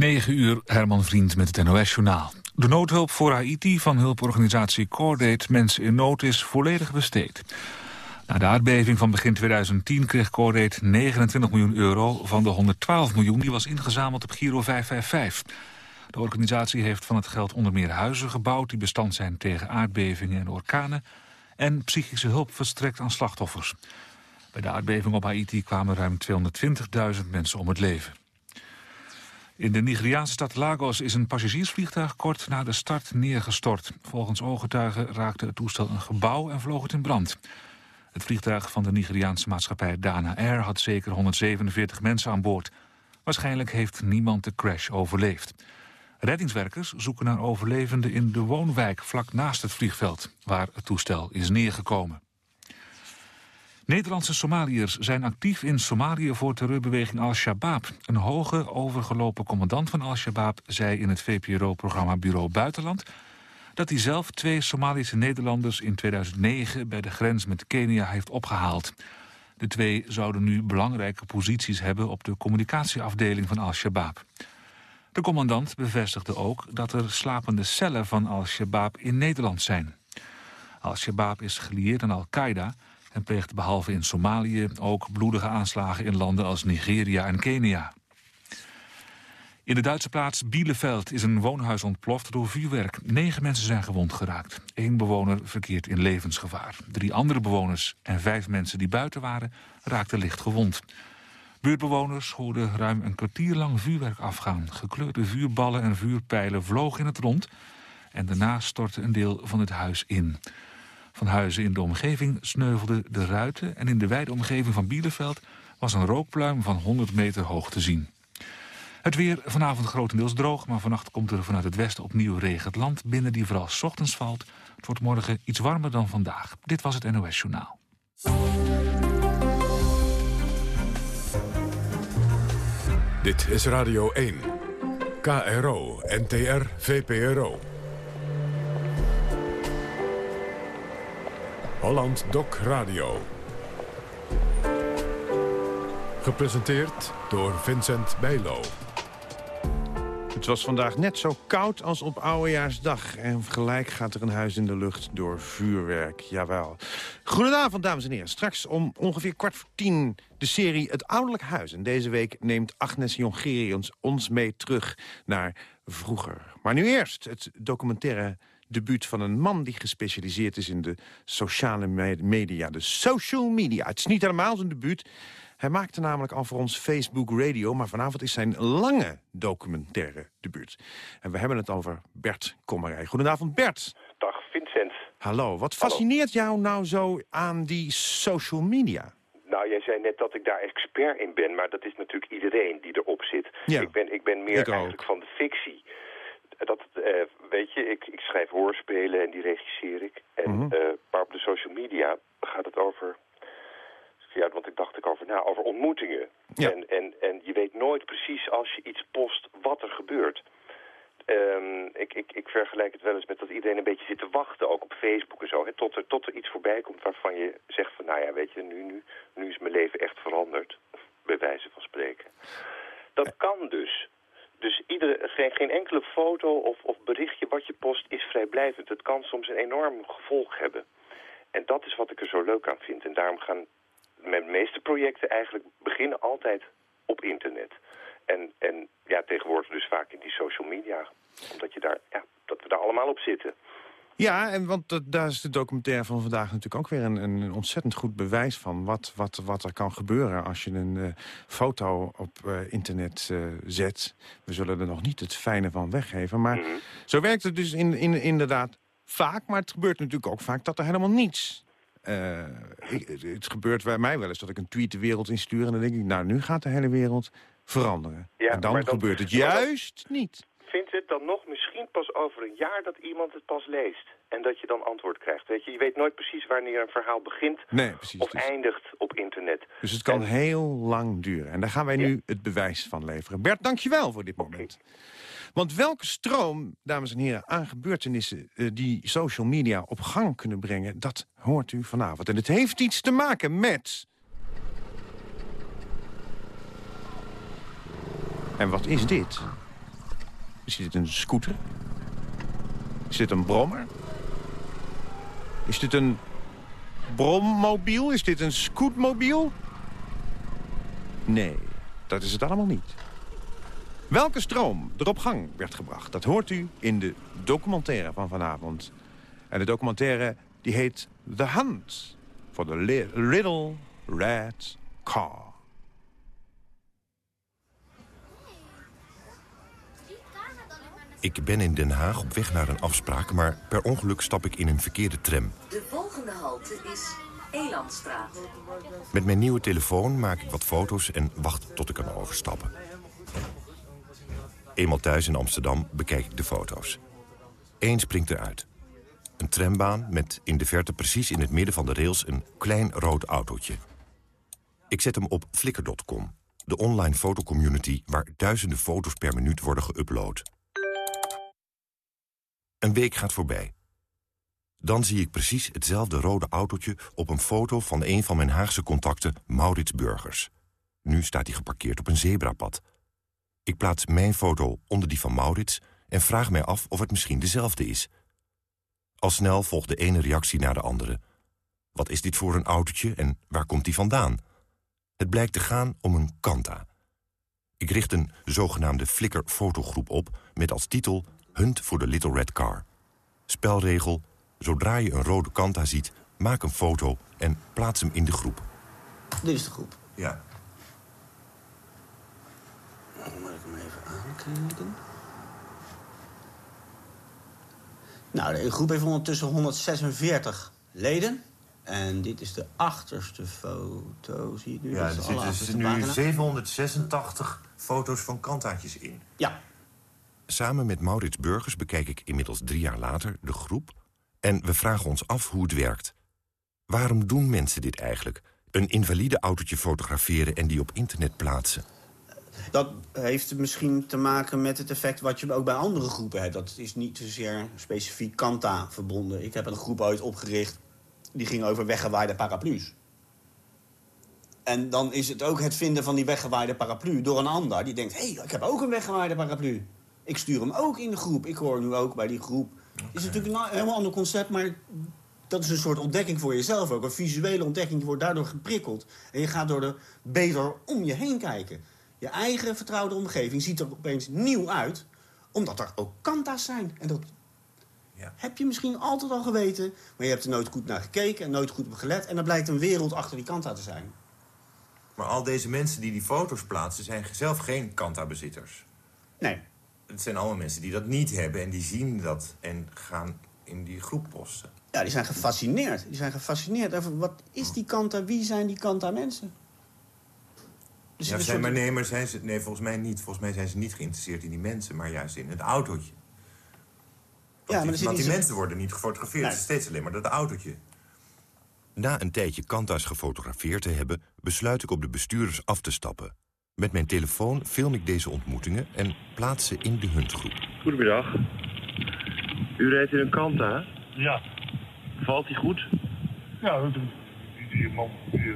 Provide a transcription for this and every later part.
9 uur, Herman Vriend met het NOS-journaal. De noodhulp voor Haiti van hulporganisatie Cordate Mensen in Nood is volledig besteed. Na de aardbeving van begin 2010 kreeg Cordate 29 miljoen euro... van de 112 miljoen die was ingezameld op Giro 555. De organisatie heeft van het geld onder meer huizen gebouwd... die bestand zijn tegen aardbevingen en orkanen... en psychische hulp verstrekt aan slachtoffers. Bij de aardbeving op Haiti kwamen ruim 220.000 mensen om het leven. In de Nigeriaanse stad Lagos is een passagiersvliegtuig kort na de start neergestort. Volgens ooggetuigen raakte het toestel een gebouw en vloog het in brand. Het vliegtuig van de Nigeriaanse maatschappij Dana Air had zeker 147 mensen aan boord. Waarschijnlijk heeft niemand de crash overleefd. Reddingswerkers zoeken naar overlevenden in de woonwijk vlak naast het vliegveld, waar het toestel is neergekomen. Nederlandse Somaliërs zijn actief in Somalië voor terreurbeweging Al-Shabaab. Een hoge, overgelopen commandant van Al-Shabaab zei in het VPRO-programma Bureau Buitenland... dat hij zelf twee Somalische Nederlanders in 2009 bij de grens met Kenia heeft opgehaald. De twee zouden nu belangrijke posities hebben op de communicatieafdeling van Al-Shabaab. De commandant bevestigde ook dat er slapende cellen van Al-Shabaab in Nederland zijn. Al-Shabaab is gelieerd aan Al-Qaeda en pleegt behalve in Somalië ook bloedige aanslagen in landen als Nigeria en Kenia. In de Duitse plaats Bielefeld is een woonhuis ontploft door vuurwerk. Negen mensen zijn gewond geraakt. Eén bewoner verkeert in levensgevaar. Drie andere bewoners en vijf mensen die buiten waren raakten licht gewond. Buurtbewoners hoorden ruim een kwartier lang vuurwerk afgaan. Gekleurde vuurballen en vuurpijlen vlogen in het rond... en daarna stortte een deel van het huis in. Van huizen in de omgeving sneuvelden de ruiten... en in de wijde omgeving van Bielefeld was een rookpluim van 100 meter hoog te zien. Het weer vanavond grotendeels droog, maar vannacht komt er vanuit het westen opnieuw regen het land binnen die vooral ochtends valt. Het wordt morgen iets warmer dan vandaag. Dit was het NOS Journaal. Dit is Radio 1. KRO, NTR, VPRO. Holland Doc Radio. Gepresenteerd door Vincent Bijlo. Het was vandaag net zo koud als op Oudejaarsdag. En gelijk gaat er een huis in de lucht door vuurwerk. Jawel. Goedenavond, dames en heren. Straks om ongeveer kwart voor tien de serie Het Ouderlijk Huis. En deze week neemt Agnes Jongerius ons mee terug naar vroeger. Maar nu eerst het documentaire debuut van een man die gespecialiseerd is in de sociale media. De social media. Het is niet helemaal zijn debuut. Hij maakte namelijk al voor ons Facebook Radio... maar vanavond is zijn lange documentaire debuut. En we hebben het over Bert Kommerij. Goedenavond, Bert. Dag, Vincent. Hallo. Wat fascineert jou nou zo aan die social media? Nou, jij zei net dat ik daar expert in ben, maar dat is natuurlijk iedereen die erop zit. Ja, ik, ben, ik ben meer eigenlijk van de fictie. Dat, uh, weet je, ik, ik schrijf hoorspelen en die regisseer ik. En, mm maar op de social media gaat het over ja, want ik dacht ik over na, over ontmoetingen. En, en, en je weet nooit precies als je iets post wat er gebeurt. Um, ik, ik, ik vergelijk het wel eens met dat iedereen een beetje zit te wachten, ook op Facebook en zo. Hè, tot, er, tot er iets voorbij komt waarvan je zegt van, nou ja, weet je, nu, nu, nu is mijn leven echt veranderd. Bij wijze van spreken. Dat kan dus. Dus iedere, geen, geen enkele foto of, of berichtje wat je post is vrijblijvend. Het kan soms een enorm gevolg hebben. En dat is wat ik er zo leuk aan vind. En daarom gaan mijn meeste projecten eigenlijk beginnen altijd op internet. En, en ja, tegenwoordig dus vaak in die social media. Omdat je daar, ja, dat we daar allemaal op zitten. Ja, en want daar is de documentaire van vandaag natuurlijk ook weer een, een ontzettend goed bewijs van. Wat, wat, wat er kan gebeuren als je een uh, foto op uh, internet uh, zet. We zullen er nog niet het fijne van weggeven. Maar mm -hmm. zo werkt het dus in, in, inderdaad vaak. Maar het gebeurt natuurlijk ook vaak dat er helemaal niets ik, het gebeurt bij mij wel eens dat ik een tweet de wereld instuur... en dan denk ik, nou, nu gaat de hele wereld veranderen. Ja, en dan, dan, gebeurt het juist niet. Vindt het dan nog misschien pas over een jaar dat iemand het pas leest? En dat je dan antwoord krijgt. Weet je, je weet nooit precies wanneer een verhaal begint nee, precies, of eindigt op internet. Dus het kan heel lang duren. En daar gaan wij nu het bewijs van leveren. Bert, dankjewel voor dit moment. Want welke stroom, dames en heren, aan gebeurtenissen... Uh, die social media op gang kunnen brengen, dat hoort u vanavond. En het heeft iets te maken met... En wat is dit? Is dit een scooter? Is dit een brommer? Is dit een brommobiel? Is dit een scootmobiel? Nee, dat is het allemaal niet. Welke stroom er op gang werd gebracht, dat hoort u in de documentaire van vanavond. En de documentaire die heet The Hunt for the Little Red Car. Ik ben in Den Haag op weg naar een afspraak, maar per ongeluk stap ik in een verkeerde tram. De volgende halte is Elandstraat. Met mijn nieuwe telefoon maak ik wat foto's en wacht tot ik kan overstappen. Eenmaal thuis in Amsterdam bekijk ik de foto's. Eén springt eruit. Een trambaan met in de verte precies in het midden van de rails een klein rood autootje. Ik zet hem op flickr.com, de online fotocommunity waar duizenden foto's per minuut worden geüpload. Een week gaat voorbij. Dan zie ik precies hetzelfde rode autootje op een foto van een van mijn Haagse contacten, Maurits Burgers. Nu staat hij geparkeerd op een zebrapad. Ik plaats mijn foto onder die van Maurits en vraag mij af of het misschien dezelfde is. Al snel volgt de ene reactie naar de andere. Wat is dit voor een autootje en waar komt die vandaan? Het blijkt te gaan om een Kanta. Ik richt een zogenaamde Flickr-fotogroep op met als titel Hunt voor de Little Red Car. Spelregel, zodra je een rode Kanta ziet, maak een foto en plaats hem in de groep. Dit is de groep. Ja. Dan moet ik hem even aankijken. Nou, de groep heeft ondertussen 146 leden. En dit is de achterste foto, zie ik nu. Ja, er zitten dus nu 786 foto's van kantaatjes in. Ja. Samen met Maurits Burgers bekijk ik inmiddels drie jaar later de groep... en we vragen ons af hoe het werkt. Waarom doen mensen dit eigenlijk? Een invalide autootje fotograferen en die op internet plaatsen? Dat heeft misschien te maken met het effect wat je ook bij andere groepen hebt. Dat is niet zozeer specifiek Kanta verbonden. Ik heb een groep ooit opgericht die ging over weggewaaide paraplu's. En dan is het ook het vinden van die weggewaaide paraplu door een ander. Die denkt, hé, hey, ik heb ook een weggewaaide paraplu. Ik stuur hem ook in de groep. Ik hoor nu ook bij die groep. Het is natuurlijk een helemaal ander concept, maar dat is een soort ontdekking voor jezelf ook. Een visuele ontdekking. Je wordt daardoor geprikkeld. En je gaat er beter om je heen kijken. Je eigen vertrouwde omgeving ziet er opeens nieuw uit, omdat er ook kanta's zijn. En dat ja. heb je misschien altijd al geweten, maar je hebt er nooit goed naar gekeken en nooit goed op gelet. En dan blijkt een wereld achter die kanta te zijn. Maar al deze mensen die die foto's plaatsen, zijn zelf geen kanta-bezitters. Nee. Het zijn allemaal mensen die dat niet hebben en die zien dat en gaan in die groep posten. Ja, die zijn gefascineerd. Die zijn gefascineerd over wat is die kanta, wie zijn die kanta mensen? Dus ja, zijn maar nee, maar zijn ze, nee, volgens mij niet. Volgens mij zijn ze niet geïnteresseerd in die mensen, maar juist in het autootje. Want ja, maar die, die mensen worden niet gefotografeerd. Het is steeds alleen maar dat autootje. Na een tijdje Kantas gefotografeerd te hebben... besluit ik op de bestuurders af te stappen. Met mijn telefoon film ik deze ontmoetingen en plaats ze in de huntgroep. Goedemiddag. U rijdt in een Kanta? Ja. Valt hij goed? Ja, die man, die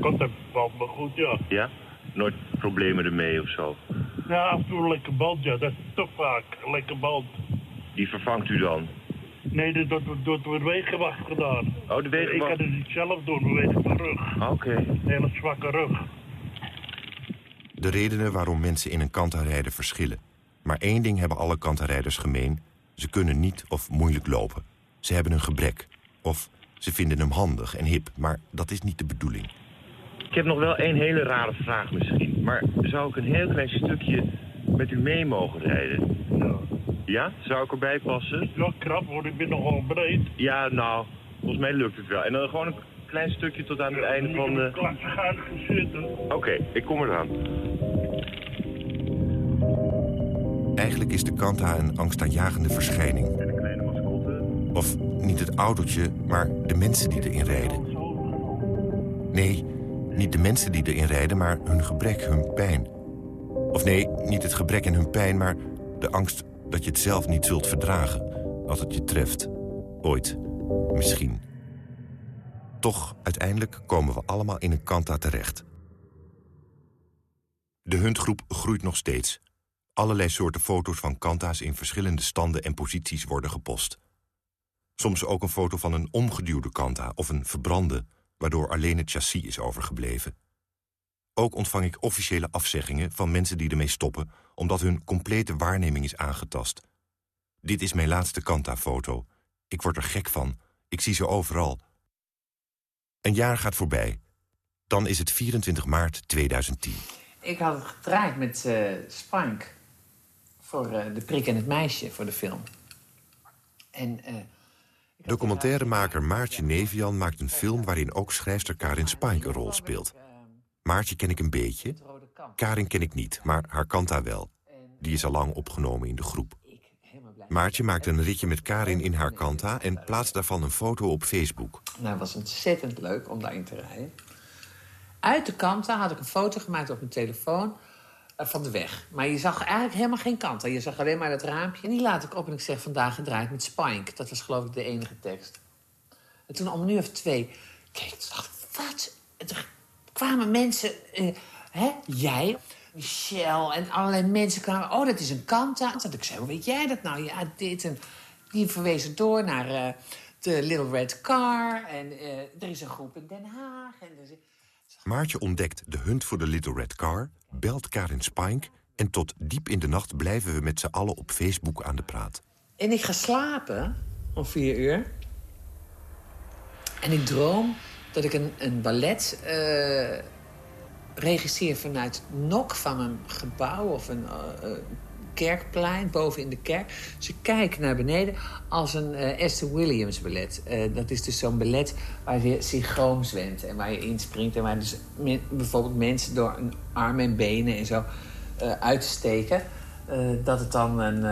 Kanta valt me goed, ja. Ja? nooit problemen ermee of zo? Ja, af en toe een lekker band, ja. Dat is toch vaak een lekker band. Die vervangt u dan? Nee, dat wordt door, door de wegenwacht gedaan. Oh, de wegenwacht? Ik kan het niet zelf doen, vanwege de rug. Ah, oké. Een hele zwakke rug. De redenen waarom mensen in een kanta rijden verschillen. Maar één ding hebben alle kantenrijders gemeen. Ze kunnen niet of moeilijk lopen. Ze hebben een gebrek. Of ze vinden hem handig en hip, maar dat is niet de bedoeling. Ik heb nog wel één hele rare vraag misschien. Maar zou ik een heel klein stukje met u mee mogen rijden? Ja. Ja? Zou ik erbij passen? Ja, krap hoor. Ik ben nogal breed. Ja, nou, volgens mij lukt het wel. En dan gewoon een klein stukje tot aan het einde van de... zitten. Oké, ik kom eraan. Eigenlijk is de Kanta een angstaanjagende verschijning. En een kleine mascotte. Of niet het autootje, maar de mensen die erin rijden. Nee, niet de mensen die erin rijden, maar hun gebrek, hun pijn. Of nee, niet het gebrek en hun pijn, maar de angst dat je het zelf niet zult verdragen... als het je treft. Ooit. Misschien. Toch, uiteindelijk komen we allemaal in een kanta terecht. De huntgroep groeit nog steeds. Allerlei soorten foto's van Kanta's in verschillende standen en posities worden gepost. Soms ook een foto van een omgeduwde Kanta of een verbrande... waardoor alleen het chassis is overgebleven. Ook ontvang ik officiële afzeggingen van mensen die ermee stoppen... omdat hun complete waarneming is aangetast. Dit is mijn laatste Kanta-foto. Ik word er gek van. Ik zie ze overal. Een jaar gaat voorbij. Dan is het 24 maart 2010. Ik had het gedraaid met uh, Spank voor uh, De Prik en het Meisje, voor de film. En... Uh, Documentairemaker Maartje Nevian maakt een film... waarin ook schrijfster Karin Spank een rol speelt. Maartje ken ik een beetje. Karin ken ik niet, maar haar Kanta wel. Die is al lang opgenomen in de groep. Maartje maakte een ritje met Karin in haar Kanta... en plaatst daarvan een foto op Facebook. Nou, het was ontzettend leuk om daarin te rijden. Uit de Kanta had ik een foto gemaakt op mijn telefoon eh, van de weg. Maar je zag eigenlijk helemaal geen Kanta. Je zag alleen maar dat raampje. En die laat ik op en ik zeg vandaag gedraaid met Spike. Dat was geloof ik de enige tekst. En toen om nu of twee... Kijk, ik dacht wat? er kwamen mensen... Uh, hè, jij... Michel en allerlei mensen kwamen. Oh, dat is een Kanta. Dat ik zei, hoe weet jij dat nou? Ja, dit en... Die verwezen door naar uh, de Little Red Car. En uh, er is een groep in Den Haag. En is... Maartje ontdekt de hunt voor de Little Red Car, belt Karin Spink... en tot diep in de nacht blijven we met z'n allen op Facebook aan de praat. En ik ga slapen om vier uur. En ik droom dat ik een, een ballet uh, regisseer vanuit nok van een gebouw of een uh, kerkplein boven in de kerk. Ze kijken naar beneden als een uh, Esther Williams ballet. Dat is dus zo'n ballet waar je synchroon zwemt en waar je inspringt... en waar dus bijvoorbeeld mensen door een arm en benen en zo uh, uitsteken... dat het dan een,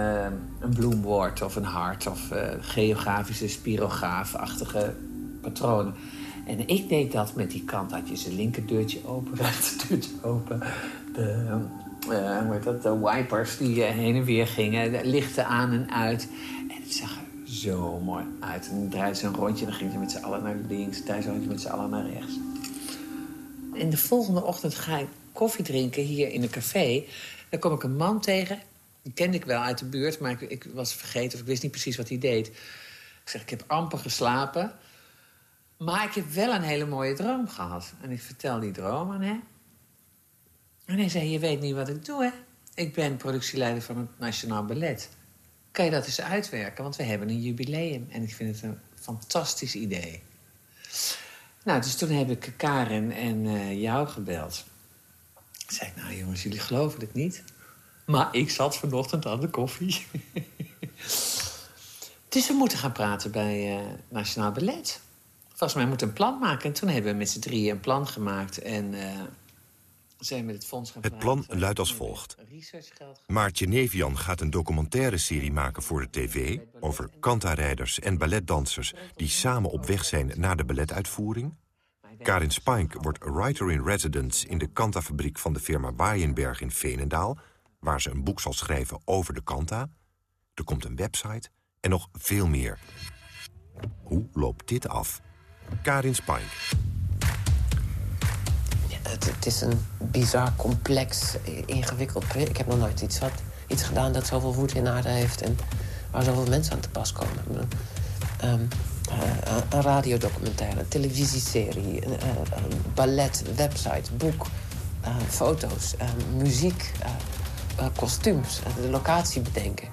een bloem wordt of een hart of geografische spirograafachtige patronen. En ik deed dat met die kant. Had je zijn linkerdeurtje open, rechterdeurtje open. De, hoe dat, de wipers die uh, heen en weer gingen. De lichten aan en uit. En het zag er zo mooi uit. En dan draaide ze een rondje. Dan ging ze met z'n allen naar links. Dan ze met z'n allen naar rechts. En de volgende ochtend ga ik koffie drinken hier in een café. Dan kom ik een man tegen. Die kende ik wel uit de buurt, maar ik, ik was vergeten of ik wist niet precies wat hij deed. Ik zeg, ik heb amper geslapen. Maar ik heb wel een hele mooie droom gehad. En ik vertel die droom aan hem. En hij zei, je weet niet wat ik doe, hè? Ik ben productieleider van het Nationaal Ballet. Kan je dat eens uitwerken? Want we hebben een jubileum. En ik vind het een fantastisch idee. Nou, dus toen heb ik Karen en uh, jou gebeld. Ik zei, nou jongens, jullie geloven het niet. Maar ik zat vanochtend aan de koffie. dus we moeten gaan praten bij uh, Nationaal Ballet. Volgens mij moeten een plan maken. En toen hebben we met z'n drieën een plan gemaakt. En uh, zijn met het fonds gaan Het plan luidt als volgt. Maartje Nevian gaat een documentaire serie maken voor de tv... over kantarijders en balletdansers die samen op weg zijn naar de balletuitvoering. Karin Spink wordt writer-in-residence in de kantafabriek van de firma Waaienberg in Veenendaal... waar ze een boek zal schrijven over de kanta. Er komt een website en nog veel meer. Hoe loopt dit af? Karin Spink. Het, het, is een bizar, complex, ingewikkeld project. Ik heb nog nooit iets, wat, iets gedaan dat zoveel voet in aarde heeft... en waar zoveel mensen aan te pas komen. Um, uh, een radiodocumentaire, een televisieserie, een, uh, een ballet, website, boek, uh, foto's, muziek, kostuums, de locatie bedenken.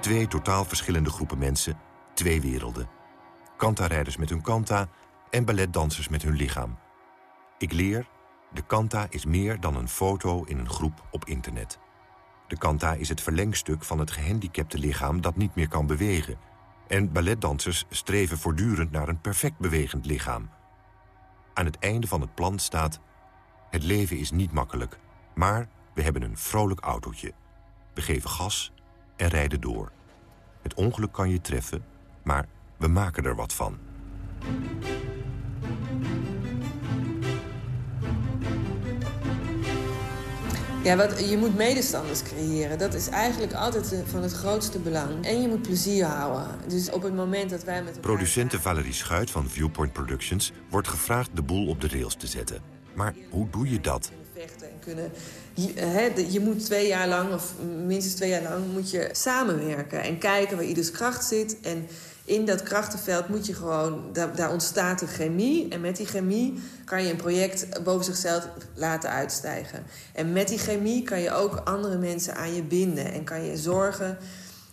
Twee totaal verschillende groepen mensen, twee werelden. Kanta-rijders met hun kanta en balletdansers met hun lichaam. Ik leer, de kanta is meer dan een foto in een groep op internet. De kanta is het verlengstuk van het gehandicapte lichaam dat niet meer kan bewegen. En balletdansers streven voortdurend naar een perfect bewegend lichaam. Aan het einde van het plan staat... Het leven is niet makkelijk, maar we hebben een vrolijk autootje. We geven gas en rijden door. Het ongeluk kan je treffen, maar we maken er wat van. Ja, wat, je moet medestanders creëren. Dat is eigenlijk altijd van het grootste belang. En je moet plezier houden. Dus op het moment dat wij met Producente Valerie Schuit van Viewpoint Productions... wordt gevraagd de boel op de rails te zetten. Maar hoe doe je dat? en kunnen... je moet twee jaar lang, of minstens twee jaar lang, moet je samenwerken... en kijken waar ieders kracht zit. En in dat krachtenveld moet je gewoon... Daar, ontstaat een chemie. En met die chemie kan je een project boven zichzelf laten uitstijgen. En met die chemie kan je ook andere mensen aan je binden. En kan je zorgen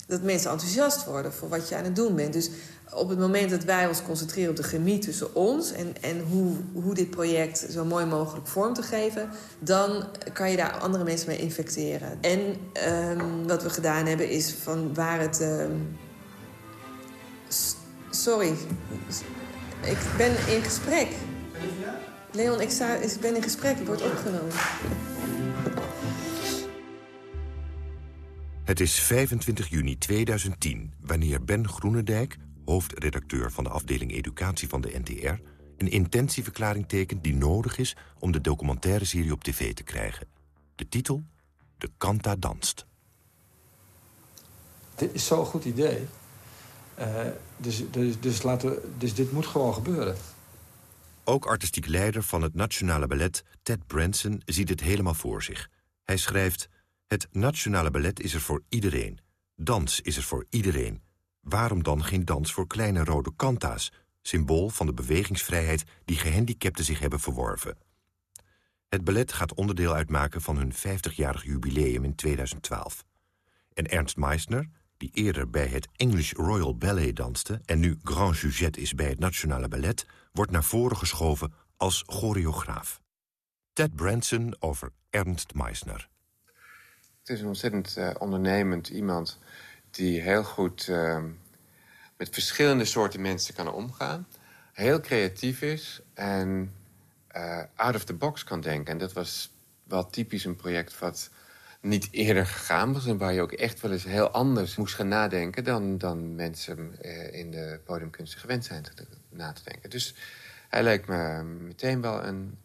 dat mensen enthousiast worden voor wat je aan het doen bent. Dus op het moment dat wij ons concentreren op de chemie tussen ons en, en hoe, hoe dit project zo mooi mogelijk vorm te geven, dan kan je daar andere mensen mee infecteren. En um, wat we gedaan hebben is van waar het. Um, sorry, ik ben in gesprek. Leon, ik, zou, ik ben in gesprek, ik word opgenomen. Het is 25 juni 2010 wanneer Ben Groenendijk hoofdredacteur van de afdeling educatie van de NTR... een intentieverklaring tekent die nodig is om de documentaire serie op tv te krijgen. De titel? De Kanta danst. Dit is zo'n goed idee. Uh, dus, dus, dus, laten dus dit moet gewoon gebeuren. Ook artistiek leider van het Nationale Ballet, Ted Branson, ziet het helemaal voor zich. Hij schrijft... Het Nationale Ballet is er voor iedereen. Dans is er voor iedereen. Waarom dan geen dans voor kleine rode kanta's... symbool van de bewegingsvrijheid die gehandicapten zich hebben verworven? Het ballet gaat onderdeel uitmaken van hun 50-jarig jubileum in 2012. En Ernst Meisner, die eerder bij het English Royal Ballet danste... en nu grand sujet is bij het Nationale Ballet... wordt naar voren geschoven als choreograaf. Ted Branson over Ernst Meisner. Het is een ontzettend uh, ondernemend iemand die heel goed uh, met verschillende soorten mensen kan omgaan. Heel creatief is en uh, out of the box kan denken. En dat was wel typisch een project wat niet eerder gegaan was... en waar je ook echt wel eens heel anders moest gaan nadenken... dan, dan mensen uh, in de podiumkunsten gewend zijn te, na te denken. Dus hij lijkt me meteen wel een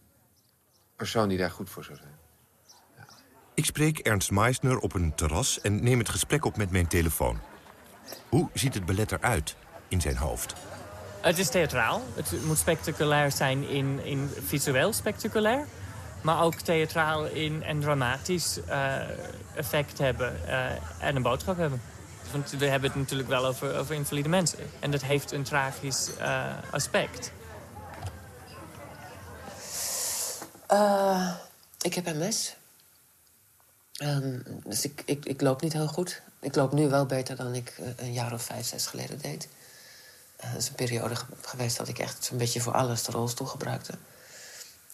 persoon die daar goed voor zou zijn. Ik spreek Ernst Meisner op een terras en neem het gesprek op met mijn telefoon. Hoe ziet het ballet eruit in zijn hoofd? Het is theatraal. Het moet spectaculair zijn in, in visueel spectaculair. Maar ook theatraal in en dramatisch uh, effect hebben uh, en een boodschap hebben. Want we hebben het natuurlijk wel over, over invalide mensen. En dat heeft een tragisch uh, aspect. ik heb mes. Um, dus ik, ik, ik loop niet heel goed. Ik loop nu wel beter dan ik een jaar of vijf, zes geleden deed. Uh, is een periode geweest dat ik echt zo'n beetje voor alles de rolstoel gebruikte.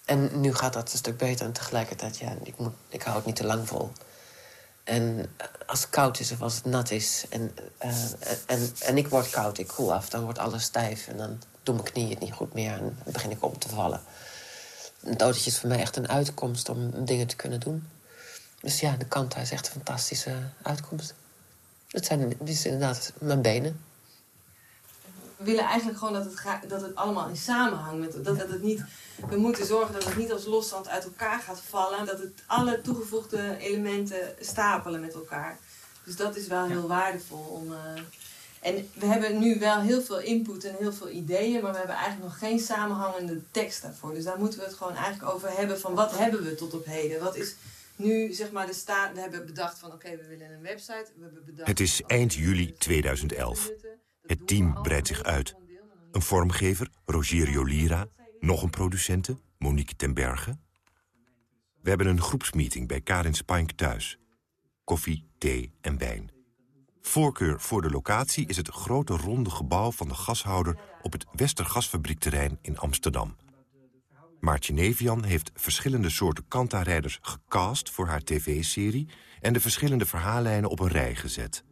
En nu gaat dat een stuk beter. En tegelijkertijd, ja, ik, moet, ik hou het niet te lang vol. En eh, als het koud is of als het nat is... en, en, en ik word koud, ik koel af, dan wordt alles stijf... en dan doen mijn knieën het niet goed meer en dan begin ik om te vallen. Een autootje is voor mij echt een uitkomst om dingen te kunnen doen. Dus ja, de kanta is echt een fantastische uitkomst. Het zijn het is inderdaad mijn benen. We willen eigenlijk gewoon dat het, dat het allemaal in samenhang met dat, dat het niet. We moeten zorgen dat het niet als loszand uit elkaar gaat vallen. Dat het alle toegevoegde elementen stapelen met elkaar. Dus dat is wel heel waardevol om. Uh, en we hebben nu wel heel veel input en heel veel ideeën, maar we hebben eigenlijk nog geen samenhangende tekst daarvoor. Dus daar moeten we het gewoon eigenlijk over hebben van wat hebben we tot op heden? Wat is, nu zeg maar de staat, we hebben bedacht van oké, we willen een website. We hebben bedacht het is eind juli 2011. Het team breidt zich uit. Een vormgever, Rogerio Lira. Nog een producente, Monique ten Berge. We hebben een groepsmeeting bij Karin Spink thuis. Koffie, thee en wijn. Voorkeur voor de locatie is het grote ronde gebouw van de gashouder... op het Westergasfabriekterrein in Amsterdam. Maartje Nevian heeft verschillende soorten kanta-rijders gecast voor haar tv-serie... en de verschillende verhaallijnen op een rij gezet.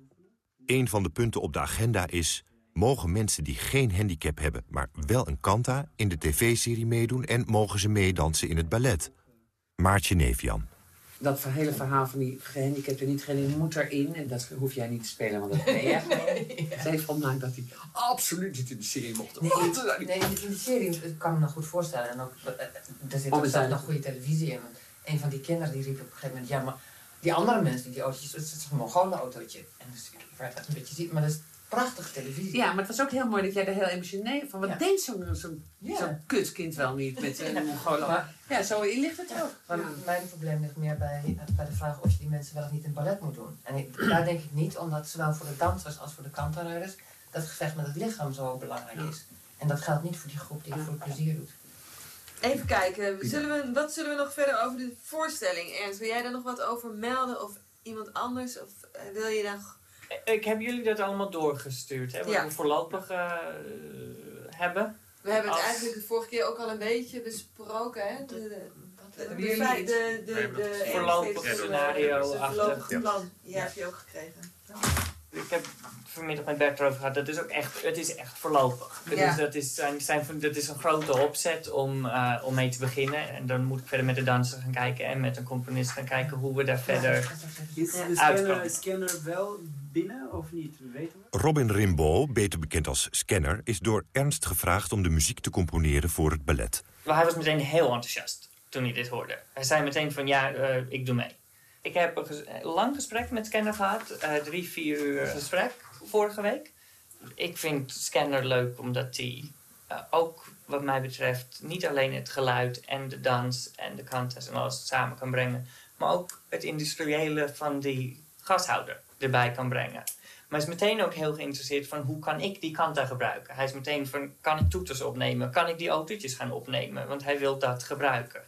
Een van de punten op de agenda is... mogen mensen die geen handicap hebben, maar wel een kanta... in de tv-serie meedoen en mogen ze meedansen in het ballet? Maartje Nevian dat hele verhaal van die gehandicapten niet geen moet erin. En dat hoef jij niet te spelen, want dat ben je ja. Zij vond dat hij absoluut niet in de serie mocht. Nee, nee in de serie ik kan me nog goed voorstellen. En ook, eh, er zit ook oh, nog goede televisie in. Een van die kinderen die riep op een gegeven moment... Ja, maar die andere mensen, die autootjes, het is een Mongolen autootje. En dus ik werd echt een beetje ziek. Maar dat is prachtige televisie. Ja, maar het was ook heel mooi dat jij er heel emotioneel van. Wat ja. deed zo'n zo'n ja. kutskind wel niet met een Mongolen? Ja, zo ligt het ook. Maar mijn probleem ligt meer bij, bij de vraag of je die mensen wel of niet in ballet moet doen. En ik, daar denk ik niet, omdat zowel voor de dansers als voor de kantenrijders dat gevecht met het lichaam zo belangrijk is. En dat geldt niet voor die groep die het voor plezier doet. Even kijken, zullen we, wat zullen we nog verder over de voorstelling? Ernst, wil jij daar nog wat over melden? Of iemand anders? Of eh, wil je nog... Ik heb jullie dat allemaal doorgestuurd, hè? Wat ja. we voorlopig uh, hebben. We hebben het eigenlijk de vorige keer ook al een beetje besproken, hè? De, de, de, de, de, de, voorlopig scenario achter. plan, die heb je ook gekregen. Ik heb vanmiddag met Bert erover gehad. Dat is ook echt, het is echt voorlopig. Ja. Dus dat, is, zijn, zijn, dat is een grote opzet om, uh, om mee te beginnen. En dan moet ik verder met de danser gaan kijken en met een componist gaan kijken hoe we daar verder Is de scanner, scanner wel binnen of niet? Weten we? Robin Rimbaud, beter bekend als Scanner, is door Ernst gevraagd om de muziek te componeren voor het ballet. Hij was meteen heel enthousiast toen hij dit hoorde. Hij zei meteen van ja, uh, ik doe mee. Ik heb een lang gesprek met Scanner gehad. Uh, drie, vier uur gesprek vorige week. Ik vind Scanner leuk omdat hij uh, ook wat mij betreft niet alleen het geluid en de dans en de kanten en alles samen kan brengen. Maar ook het industriële van die gashouder erbij kan brengen. Maar hij is meteen ook heel geïnteresseerd van hoe kan ik die kanta gebruiken. Hij is meteen van kan ik toeters opnemen? Kan ik die autootjes gaan opnemen? Want hij wil dat gebruiken.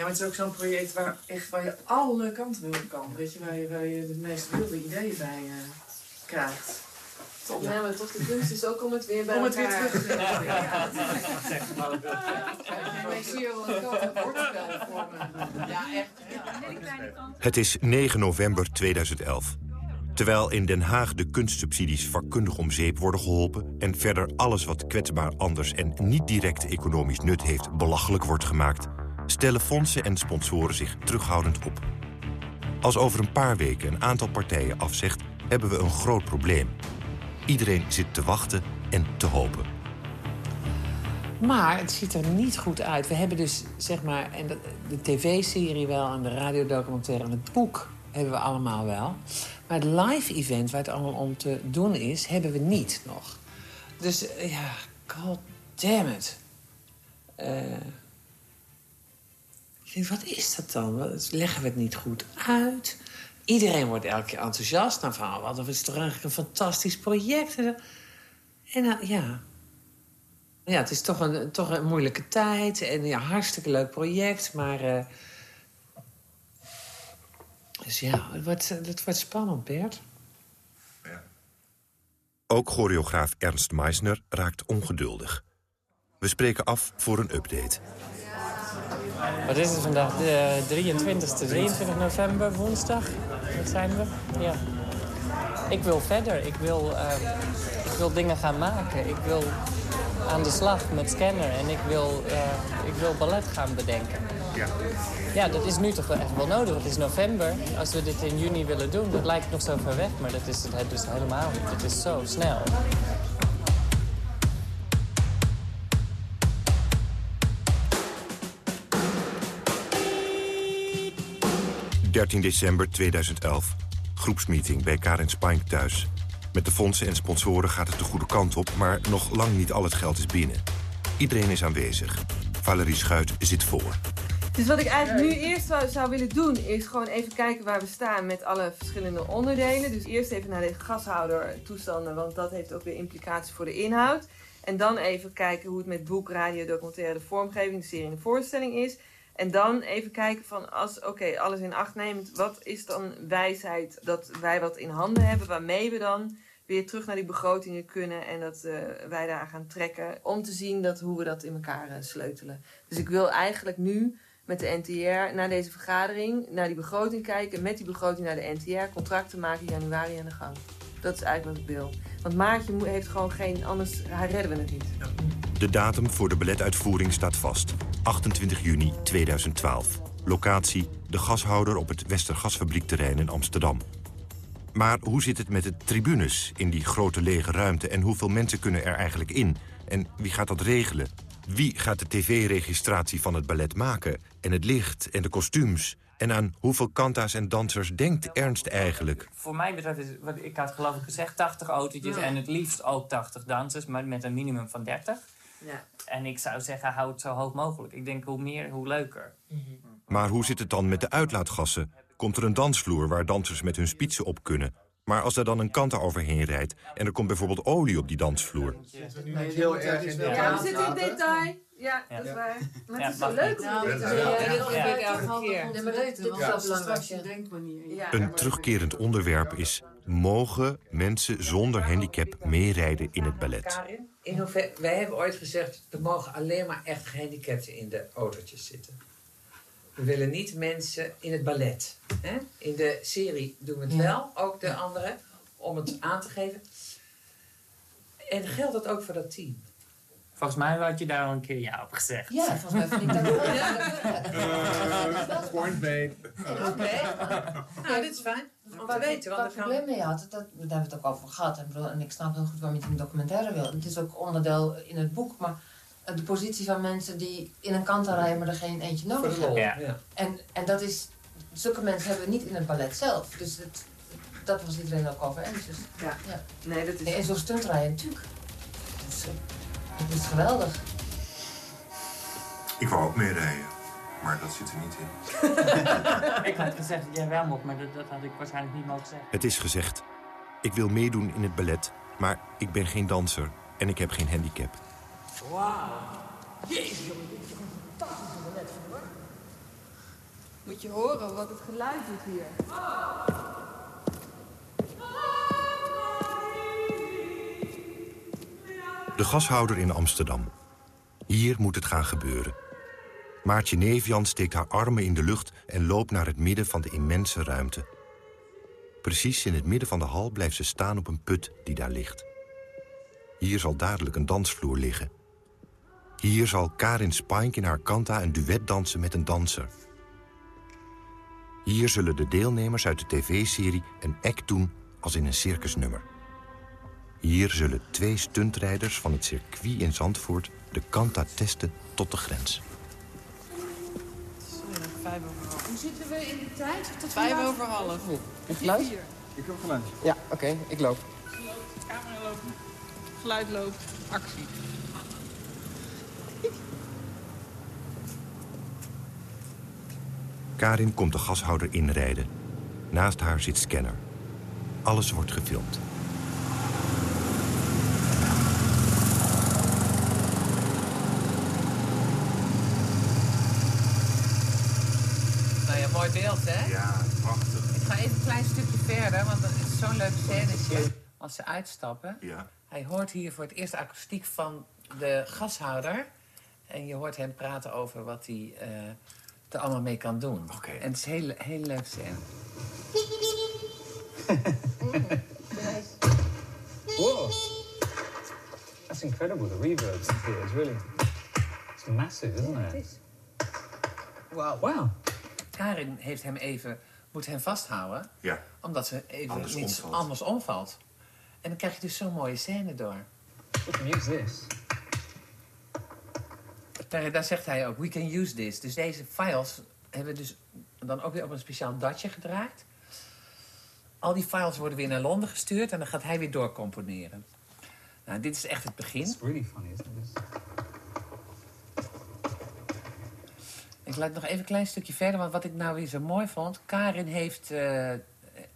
Ja, maar het is ook zo'n project waar, echt, waar je alle kanten mee op kan. Weet je, waar je, waar je de meest wilde ideeën bij uh, krijgt. Top. Ja, maar toch de kunst is ook om het weer bij om elkaar... Om het weer terug te brengen. Ja, ik zie wel een kant voor me. Ja, echt. Het is 9 november 2011. Terwijl in Den Haag de kunstsubsidies vakkundig om zeep worden geholpen... en verder alles wat kwetsbaar anders en niet direct economisch nut heeft... belachelijk wordt gemaakt stellen fondsen en sponsoren zich terughoudend op. Als over een paar weken een aantal partijen afzegt, hebben we een groot probleem. Iedereen zit te wachten en te hopen. Maar het ziet er niet goed uit. We hebben dus, zeg maar, en de, tv-serie wel... en de radiodocumentaire en het boek hebben we allemaal wel. Maar het live-event waar het allemaal om te doen is, hebben we niet nog. Dus ja, god damn it. Uh, ik denk, wat is dat dan? Leggen we het niet goed uit? Iedereen wordt elke keer enthousiast. Nou, van, wat is toch eigenlijk een fantastisch project? En ja... Ja, het is toch een, toch een moeilijke tijd. En ja, hartstikke leuk project, maar... Uh... Dus ja, het wordt, het wordt spannend, Bert. Ook choreograaf Ernst Meisner raakt ongeduldig. We spreken af voor een update. Wat is het vandaag? De 23e, 23 november, woensdag. Dat zijn we. Ja. Ik wil verder. Ik wil, uh, ik wil dingen gaan maken. Ik wil aan de slag met scanner. En ik wil, uh, ik wil ballet gaan bedenken. Ja. ja, dat is nu toch wel echt wel nodig. Het is november. Als we dit in juni willen doen, dat lijkt nog zo ver weg. Maar dat is het dus helemaal niet. Het is zo snel. 13 december 2011. Groepsmeeting bij Karin Spink thuis. Met de fondsen en sponsoren gaat het de goede kant op... maar nog lang niet al het geld is binnen. Iedereen is aanwezig. Valerie Schuit zit voor. Dus wat ik eigenlijk nu eerst zou, zou, willen doen... is gewoon even kijken waar we staan met alle verschillende onderdelen. Dus eerst even naar de gashouder toestanden... want dat heeft ook weer implicaties voor de inhoud. En dan even kijken hoe het met boek, radio, documentaire... de vormgeving, de serie en de voorstelling is... En dan even kijken van als, oké, alles in acht nemend, wat is dan wijsheid dat wij wat in handen hebben, waarmee we dan weer terug naar die begrotingen kunnen en dat uh, wij daar gaan trekken om te zien dat, hoe we dat in elkaar uh, sleutelen. Dus ik wil eigenlijk nu met de NTR naar deze vergadering, naar die begroting kijken, met die begroting naar de NTR, contracten maken januari aan de gang. Dat is eigenlijk wat ik wil. Want Maartje heeft gewoon geen, anders redden we het niet. De datum voor de balletuitvoering staat vast. 28 juni 2012. Locatie, de gashouder op het Westergasfabriekterrein in Amsterdam. Maar hoe zit het met de tribunes in die grote lege ruimte... en hoeveel mensen kunnen er eigenlijk in? En wie gaat dat regelen? Wie gaat de tv-registratie van het ballet maken? En het licht en de kostuums? En aan hoeveel kanta's en dansers denkt Ernst eigenlijk? Voor mij betreft is, wat ik had geloof ik gezegd, 80 autootjes en het liefst ook 80 dansers, maar met een minimum van 30. Ja. En ik zou zeggen, houd het zo hoog mogelijk. Ik denk, hoe meer, hoe leuker. Maar hoe zit het dan met de uitlaatgassen? Komt er een dansvloer waar dansers met hun spitsen op kunnen? Maar als er dan een kant overheen rijdt en er komt bijvoorbeeld olie op die dansvloer... Nee, heel erg in Ja, we zitten in detail. Ja, dat is waar. Maar het is zo leuk. Een terugkerend onderwerp is... mogen mensen zonder handicap meerijden in het ballet? In wij hebben ooit gezegd... er mogen alleen maar echt gehandicapten in de autootjes zitten. We willen niet mensen in het ballet. Hè? In de serie doen we het wel, ook de anderen, om het aan te geven. En geldt dat ook voor dat team? Volgens mij had je daar al een keer ja op gezegd. Ja, volgens mij vind ik dat wel. Uh, point made. Oké. Nou, dit is fijn. Om te weten. Wat ik probleem mee had, dat, daar hebben we het ook over gehad. En, bedoel, en ik snap heel goed waarom je het een documentaire wil. Het is ook onderdeel in het boek, maar de positie van mensen die in een kant rijden, maar er geen eentje nodig hebben. Ja. En, en dat is, zulke mensen hebben we niet in het ballet zelf. Dus het, dat was iedereen ook over eens. Dus, ja. ja. Nee, dat is... En zo'n stunt rijden, natuurlijk. Dus, het is geweldig. Ik wou ook mee rijden, maar dat zit er niet in. ik had gezegd dat jij wel mocht, maar dat, dat had ik waarschijnlijk niet mogen zeggen. Het is gezegd. Ik wil meedoen in het ballet, maar ik ben geen danser en ik heb geen handicap. Wauw. Jezus, jongen, dit is een fantastische ballet, hoor. Moet je horen wat het geluid doet hier. De gashouder in Amsterdam. Hier moet het gaan gebeuren. Maartje Neefjan steekt haar armen in de lucht en loopt naar het midden van de immense ruimte. Precies in het midden van de hal blijft ze staan op een put die daar ligt. Hier zal dadelijk een dansvloer liggen. Hier zal Karin Spink in haar kanta een duet dansen met een danser. Hier zullen de deelnemers uit de tv-serie een act doen als in een circusnummer. Hier zullen twee stuntrijders van het circuit in Zandvoort de kanta testen tot de grens. Vijf over half. Hoe zitten we in de tijd? Tot Vijf over half. Geluid? Ik heb geluid. Ja, oké, ik loop. Camera lopen. Geluid loopt. Actie. Karin komt de gashouder inrijden. Naast haar zit scanner. Alles wordt gefilmd. Beeld, hè? Ja, prachtig. Ik ga even een klein stukje verder, want dat is zo'n leuk scènetje. Als ze uitstappen. Ja. Hij hoort hier voor het eerst de akoestiek van de gashouder. En je hoort hem praten over wat hij uh, er allemaal mee kan doen. Oké. En het is heel, heel leuk scène. Whoa. That's incredible, the reverb here is really... It's massive, isn't it? It is. Wow. Wow. Karin heeft hem even, moet hem vasthouden. Ja. Omdat ze even Anders niet omvalt. anders omvalt. En dan krijg je dus zo'n mooie scène door. We can use this. Daar, daar zegt hij ook, we can use this. Dus deze files hebben we dus dan ook weer op een speciaal datje gedraaid. Al die files worden weer naar Londen gestuurd en dan gaat hij weer doorcomponeren. Nou, dit is echt het begin. It's really funny, isn't it? Ik laat nog even een klein stukje verder, want wat ik nou weer zo mooi vond... Karin heeft eh,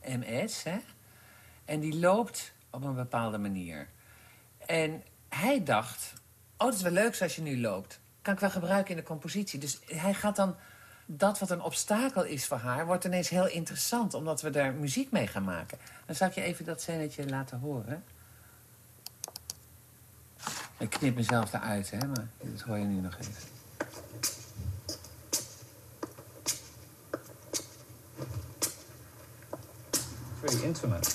MS, hè? En die loopt op een bepaalde manier. En hij dacht, oh, dat is wel leuk zoals je nu loopt. Kan ik wel gebruiken in de compositie. Dus hij gaat dan... Dat wat een obstakel is voor haar, wordt ineens heel interessant... omdat we daar muziek mee gaan maken. Dan zal ik je even dat scènetje laten horen. Ik knip mezelf eruit, hè, maar dat hoor je nu nog even. Really intimate.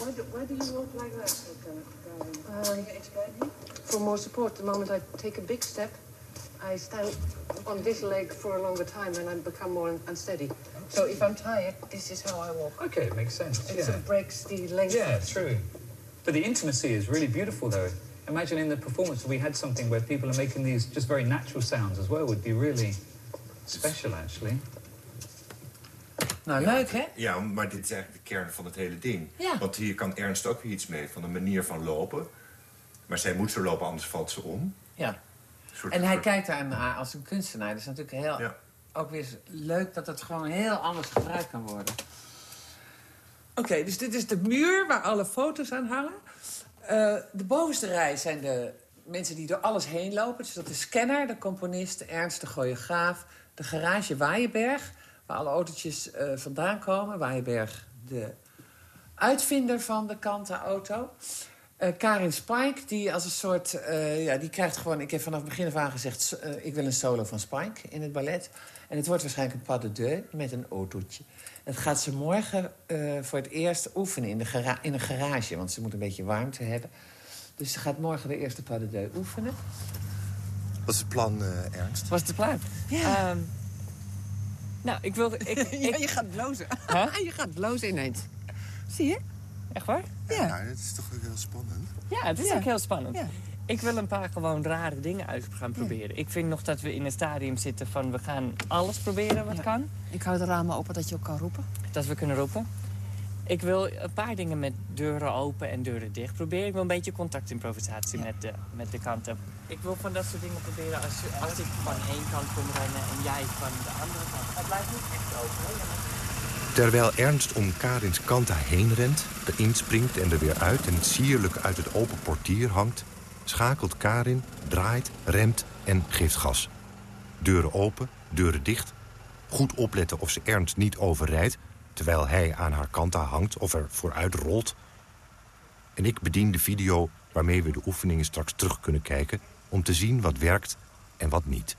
Why do, why do you walk like that, Karen? Can you explain me? For more support, the moment I take a big step, I stand on this leg for a longer time and I become more unsteady. So if I'm tired, this is how I walk. Okay, it makes sense. It yeah. sort of breaks the length. Yeah, true. But the intimacy is really beautiful, though. Imagine in the performance we had something where people are making these just very natural sounds as well. Would be really special, actually. Nou, leuk hè? Ja, maar dit is eigenlijk de kern van het hele ding. Ja. Want hier kan Ernst ook weer iets mee, van een manier van lopen. Maar zij moet zo lopen, anders valt ze om. Ja. Soort- En hij soort- kijkt daar naar als een kunstenaar. Dat is natuurlijk heel, ook weer leuk dat het gewoon heel anders gebruikt kan worden. Oké, dus dit is de muur waar alle foto's aan hangen. Eh, de bovenste rij zijn de mensen die door alles heen lopen. Dus dat is de scanner, de componist, Ernst, de choreograaf... de garage Waaienberg, waar alle autootjes eh, vandaan komen. Waaienberg, de uitvinder van de Kanta-auto. Eh, Karin Spike, die als een soort... eh, ja, die krijgt gewoon... Ik heb vanaf het begin af aan gezegd... ik wil een solo van Spike in het ballet. En het wordt waarschijnlijk een pas de deux met een autootje. Dat gaat ze morgen eh, voor het eerst oefenen in, de in een garage. Want ze moet een beetje warmte hebben. Dus ze gaat morgen de eerste pas de deux oefenen. Wat is het plan, eh, Ernst? Wat is het plan? Ja. Nou, ik wil... Ik, ja, je gaat blozen. Huh? je gaat blozen ineens. Zie je? Echt waar? Ja. dat is toch ook heel spannend. Ja, het is Ja. ook heel spannend. Ja. Ik wil een paar gewoon rare dingen uit gaan proberen. Ik vind nog dat we in een stadium zitten van we gaan alles proberen wat kan. Ik hou de ramen open dat je ook kan roepen. Dat we kunnen roepen. Ik wil een paar dingen met deuren open en deuren dicht proberen. Ik wil een beetje contactimprovisatie met, de, met de kanten. Ik wil van dat soort dingen proberen als, je- als ik van één kant kom rennen en jij van de andere kant. Het blijft niet echt open. Hè? Terwijl Ernst om Karins kanta heen rent, erin springt en er weer uit... en sierlijk uit het open portier hangt... schakelt Karin, draait, remt en geeft gas. Deuren open, deuren dicht. Goed opletten of ze Ernst niet overrijdt... terwijl hij aan haar kanta hangt of er vooruit rolt. En ik bedien de video waarmee we de oefeningen straks terug kunnen kijken... om te zien wat werkt en wat niet.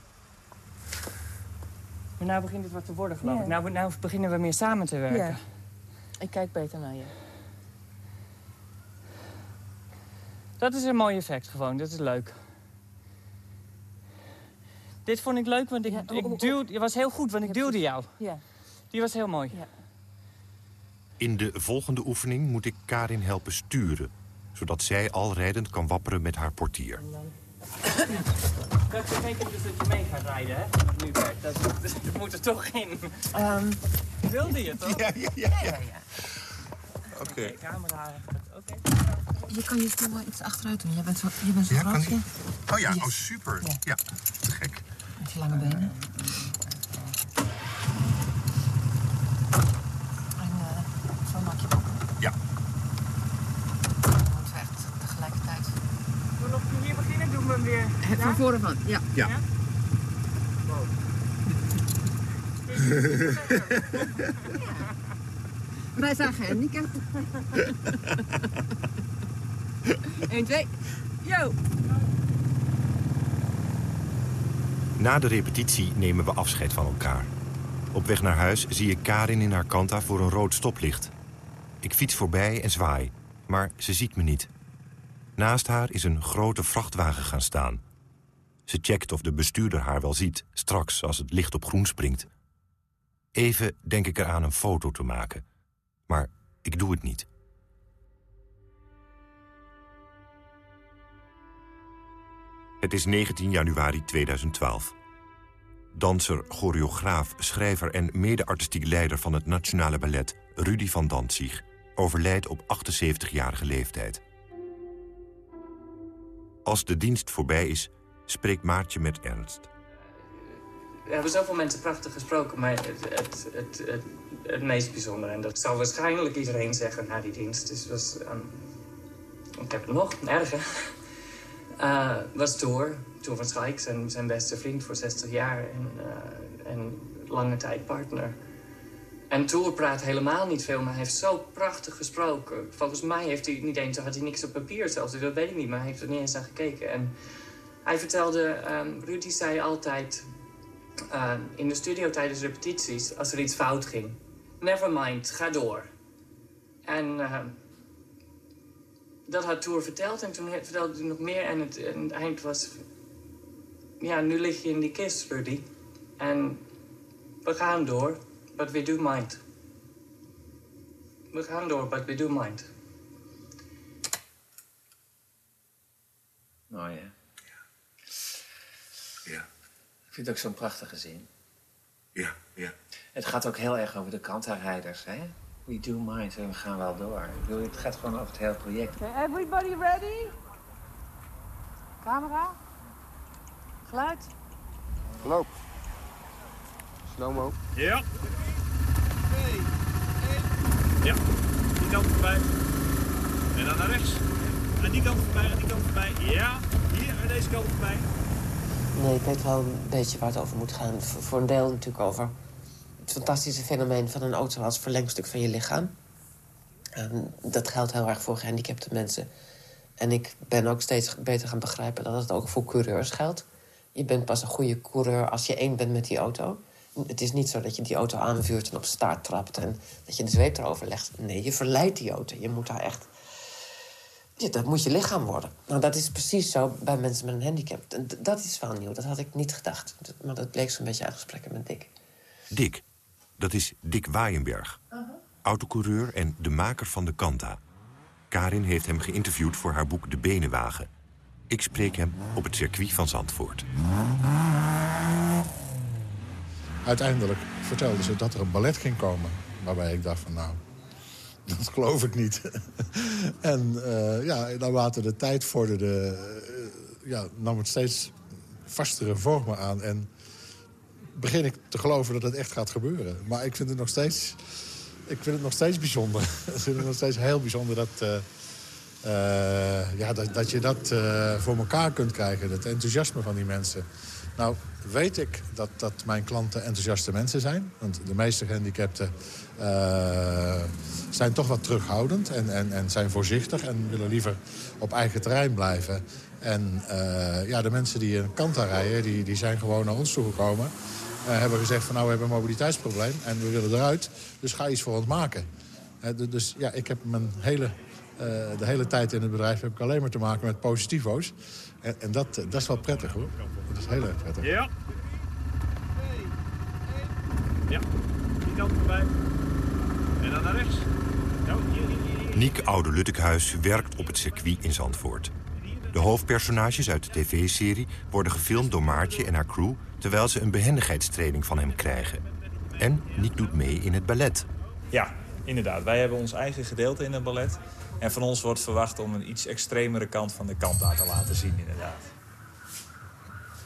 Maar nou begint het wat te worden, geloof Ja. ik. Nou, nou beginnen we meer samen te werken. Ja. Ik kijk beter naar je. Dat is een mooi effect gewoon, dat is leuk. Dit vond ik leuk, want ik, Ja, oh, oh, ik oh. duwde... Het was heel goed, want ik duwde jou. Ja. Die was heel mooi. In de volgende oefening moet ik Karin helpen sturen... zodat zij al rijdend kan wapperen met haar portier. Dat betekent dus dat je mee gaat rijden, hè? Nu, Bert. Dat, dat moet er toch in. Ehm, Wilde je toch? Ja, ja, ja. ja. Oké. Camera. Oké. Je kan je stoel wel iets achteruit doen. Je bent zo, je bent zo Ja, groot. kan ik? ja. Oh ja, Yes. oh super. Ja. Ja, te gek. Met je lange benen. En eh, zo maak je het op. Ja. Dan moeten we echt tegelijkertijd. Vanaf we hier beginnen doen we hem weer. Van voren van, ja. Ja. Wij zijn gehandicapt. 1, 2. Yo! Na de repetitie nemen we afscheid van elkaar. Op weg naar huis zie ik Karin in haar kanta voor een rood stoplicht. Ik fiets voorbij en zwaai, maar ze ziet me niet. Naast haar is een grote vrachtwagen gaan staan. Ze checkt of de bestuurder haar wel ziet, straks als het licht op groen springt. Even denk ik eraan een foto te maken. Maar ik doe het niet. Het is 19 januari 2012. Danser, choreograaf, schrijver en mede-artistiek leider van het Nationale Ballet... Rudy van Danzig overlijdt op 78-jarige leeftijd. Als de dienst voorbij is, spreekt Maartje met Ernst. We hebben zoveel mensen prachtig gesproken, maar het, het, het, het, meest bijzondere... en dat zal waarschijnlijk iedereen zeggen na die dienst... Dus was, ehm, ik heb het nog, erger... Eh, was Thor, Thor van Schaik, zijn, zijn beste vriend voor 60 jaar en, eh, en lange tijd partner. En Thor praat helemaal niet veel, maar hij heeft zo prachtig gesproken. Volgens mij heeft hij niet eens, had hij niks op papier zelfs, dat weet ik niet, maar hij heeft er niet eens aan gekeken. En hij vertelde, ehm, Rudy zei altijd ehm, in de studio tijdens repetities, als er iets fout ging, never mind, ga door. En ehm, dat had Tour verteld en toen vertelde hij nog meer. En het, en het eind was... Ja, nu lig je in die kist, Rudy. En we gaan door, but we do mind. We gaan door, but we do mind. Hè? Ja. Ik vind het ook zo'n prachtige zin. Ja, ja. Het gaat ook heel erg over de kanta-rijders, hè? We do mind en we gaan wel door. Ik bedoel, het gaat gewoon over het hele project. Okay, everybody ready? Camera? Geluid? Loop. Slow-mo. Ja. Ja, die kant voorbij. En dan naar rechts. En die kant voorbij, en die kant voorbij. Ja, hier en deze kant voorbij. Nee, ik weet wel een beetje waar het over moet gaan. voor een deel natuurlijk over het fantastische fenomeen van een auto als verlengstuk van je lichaam. Dat geldt heel erg voor gehandicapte mensen. En ik ben ook steeds beter gaan begrijpen dat het ook voor coureurs geldt. Je bent pas een goede coureur als je één bent met die auto. Het is niet zo dat je die auto aanvuurt en op staart trapt... en dat je de zweep erover legt. Nee, je verleidt die auto. Je moet daar echt... Ja, dat moet je lichaam worden. Nou, dat is precies zo bij mensen met een handicap. Dat is wel nieuw, dat had ik niet gedacht. Maar dat bleek zo'n beetje uit gesprekken met Dick. Dick, dat is Dick Waaienberg. Uh Autocoureur en de maker van de Kanta. Karin heeft hem geïnterviewd voor haar boek De Benenwagen. Ik spreek hem op het circuit van Zandvoort. Uiteindelijk vertelden ze dat er een ballet ging komen. Waarbij ik dacht van nou, dat geloof ik niet. en uh, ja, naarmate de tijd vorderde, uh, ja, nam het steeds vastere vormen aan. En begin ik te geloven dat het echt gaat gebeuren. Maar ik vind het nog steeds, ik vind het nog steeds bijzonder. ik vind het nog steeds heel bijzonder dat, uh, ja, dat, dat je dat voor elkaar kunt krijgen. Het enthousiasme van die mensen. Nou, weet ik dat, dat mijn klanten enthousiaste mensen zijn. Want de meeste gehandicapten zijn toch wat terughoudend en, en, en zijn voorzichtig... en willen liever op eigen terrein blijven. En uh, ja, de mensen die een kant rijden, die, die zijn gewoon naar ons toegekomen... Uh, hebben gezegd van nou, we hebben een mobiliteitsprobleem en we willen eruit. Dus ga iets voor ons maken. dus ja, ik heb mijn hele, de hele tijd in het bedrijf heb ik alleen maar te maken met positivo's. En, en dat, dat is wel prettig hoor. Dat is heel erg prettig. Ja. Ja, kant voorbij. En dan naar rechts. Nou, hier, hier, hier. Niek Oude Luttekhuis werkt op het circuit in Zandvoort. De hoofdpersonages uit de tv-serie worden gefilmd door Maartje en haar crew... terwijl ze een behendigheidstraining van hem krijgen. En Niek doet mee in het ballet. Ja, inderdaad. Wij hebben ons eigen gedeelte in het ballet. En van ons wordt verwacht om een iets extremere kant van de kanta te laten zien, inderdaad.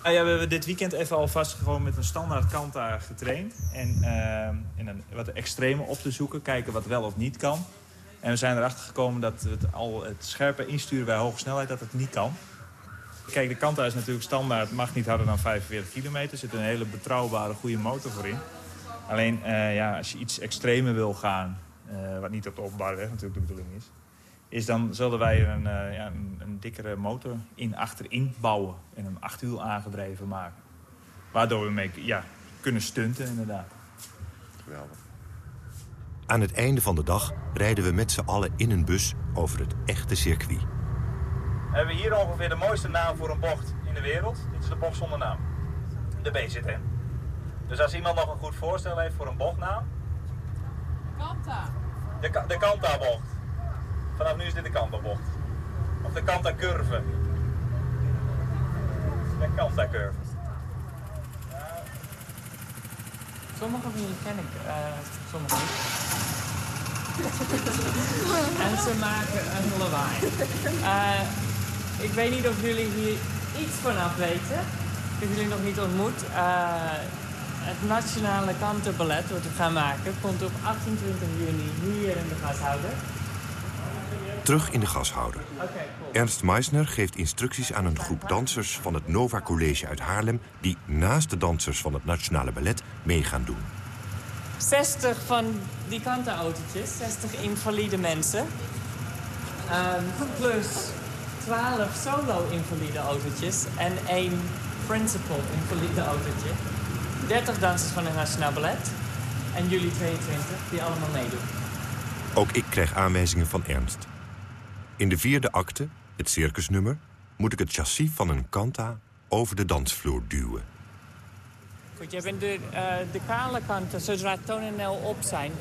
Ah ja, we hebben dit weekend even alvast gewoon met een standaard kanta getraind. En, uh, en een, wat extreme op te zoeken, kijken wat wel of niet kan. En we zijn erachter gekomen dat het, al het scherpe insturen bij hoge snelheid dat het niet kan. Kijk, de kanta is natuurlijk standaard, mag niet harder dan 45 kilometer. Er zit een hele betrouwbare, goede motor voor in. Alleen uh, ja, als je iets extremer wil gaan, uh, wat niet op de openbare weg natuurlijk de bedoeling is is dan zullen wij een, uh, ja, een, een, dikkere motor in achterin bouwen en een achtwiel aangedreven maken. Waardoor we mee ja, kunnen stunten inderdaad. Geweldig. Aan het einde van de dag rijden we met z'n allen in een bus over het echte circuit. We hebben hier ongeveer de mooiste naam voor een bocht in de wereld. Dit is de bocht zonder naam. De BZN. Dus als iemand nog een goed voorstel heeft voor een bochtnaam... Kanta. De, de Kanta-bocht. Vanaf nu is dit de kantelbocht. Of de kanta-curve. De kanta-curve. Sommige van jullie ken ik, uh, sommige niet. en ze maken een lawaai. Uh, ik weet niet of jullie hier iets vanaf weten. Ik heb jullie nog niet ontmoet. Uh, het Nationale Kantenballet, wat we gaan maken, komt op 28 juni hier in de gashouder. Terug in de gashouder. Ernst Meisner geeft instructies aan een groep dansers van het Nova College uit Haarlem... die naast de dansers van het Nationale Ballet mee gaan doen. 60 van die kantenautootjes, 60 invalide mensen. Um, plus 12 solo-invalide autootjes en één principal invalide autootje. 30 dansers van het Nationaal Ballet en jullie 22 die allemaal meedoen. Ook ik krijg aanwijzingen van Ernst. In de vierde acte, het circusnummer, moet ik het chassis van een kanta over de dansvloer duwen. Goed, jij bent de, uh, de kale kanten, zodra toon en nel op zijn,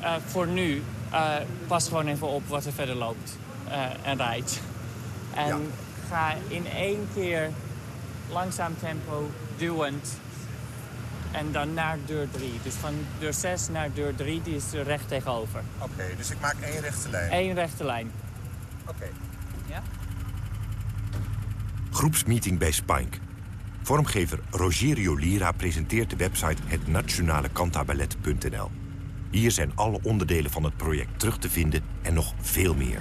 uh, voor nu, uh, pas gewoon even op wat er verder loopt en rijdt. En ja. ga in één keer langzaam tempo, duwend, En dan naar deur 3. Dus van deur 6 naar deur 3, die is recht tegenover. Oké, dus ik maak één rechte lijn. Eén rechte lijn. Oké. Ja? Groepsmeeting bij Spink. Vormgever Rogerio Lira presenteert de website het nationale cantaballet.nl. Hier zijn alle onderdelen van het project terug te vinden en nog veel meer.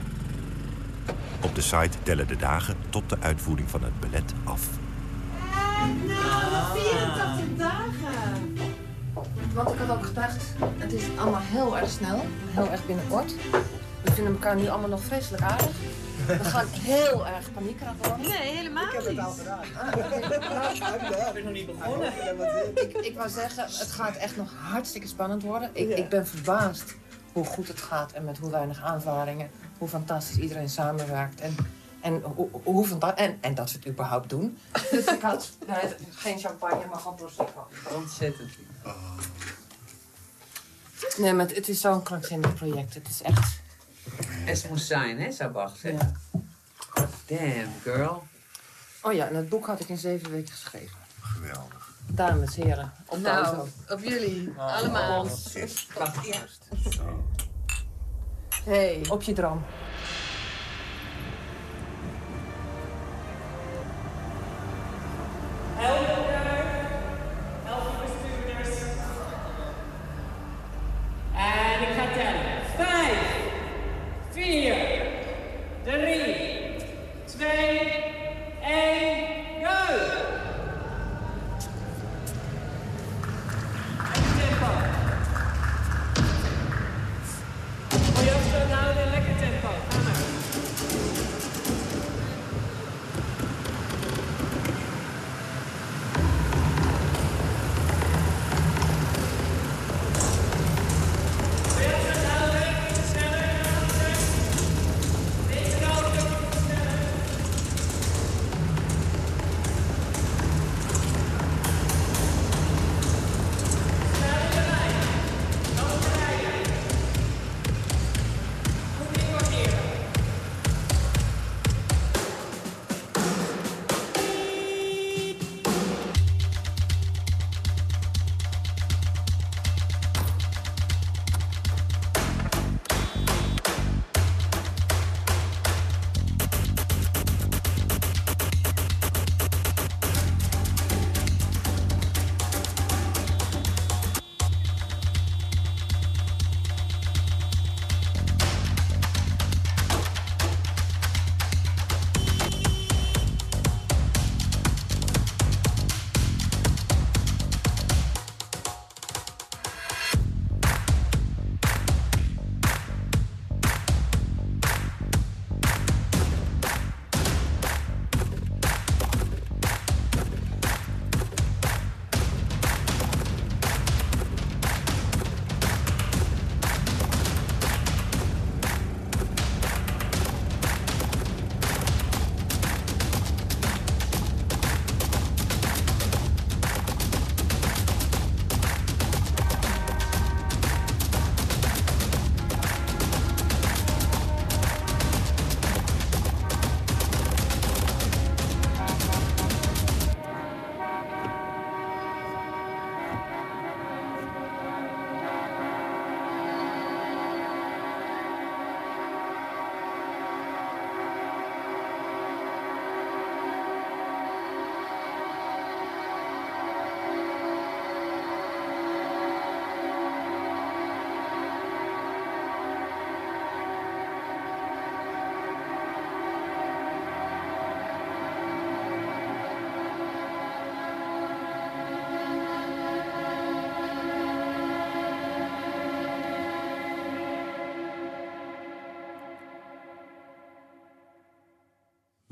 Op de site tellen de dagen tot de uitvoering van het ballet af. Nou, 84 dagen. Want ik had ook gedacht, het is allemaal heel erg snel, heel erg binnenkort. We vinden elkaar nu allemaal nog vreselijk aardig. We gaan heel erg paniekerig worden. Nee, helemaal niet. Ik heb het al gedaan. Ik ben nog niet begonnen. Ik, ik wou zeggen, het gaat echt nog hartstikke spannend worden. Ik, ik ben verbaasd hoe goed het gaat en met hoe weinig aanvaringen. Hoe fantastisch iedereen samenwerkt. En, en, hoe, hoe fanta- en, en dat we het überhaupt doen. Dus ik had nee, geen champagne, maar gewoon prosecco. Ontzettend lief. Nee, maar het, is zo'n krankzinnig project. Het is echt... Het moest zijn, hè, zou Bach zeggen. Damn, girl. Oh ja, en het boek had ik in zeven weken geschreven. Geweldig. Dames, heren, op Nou, auto. op jullie. Oh, Allemaal. Wacht eerst. Hey. Op je droom.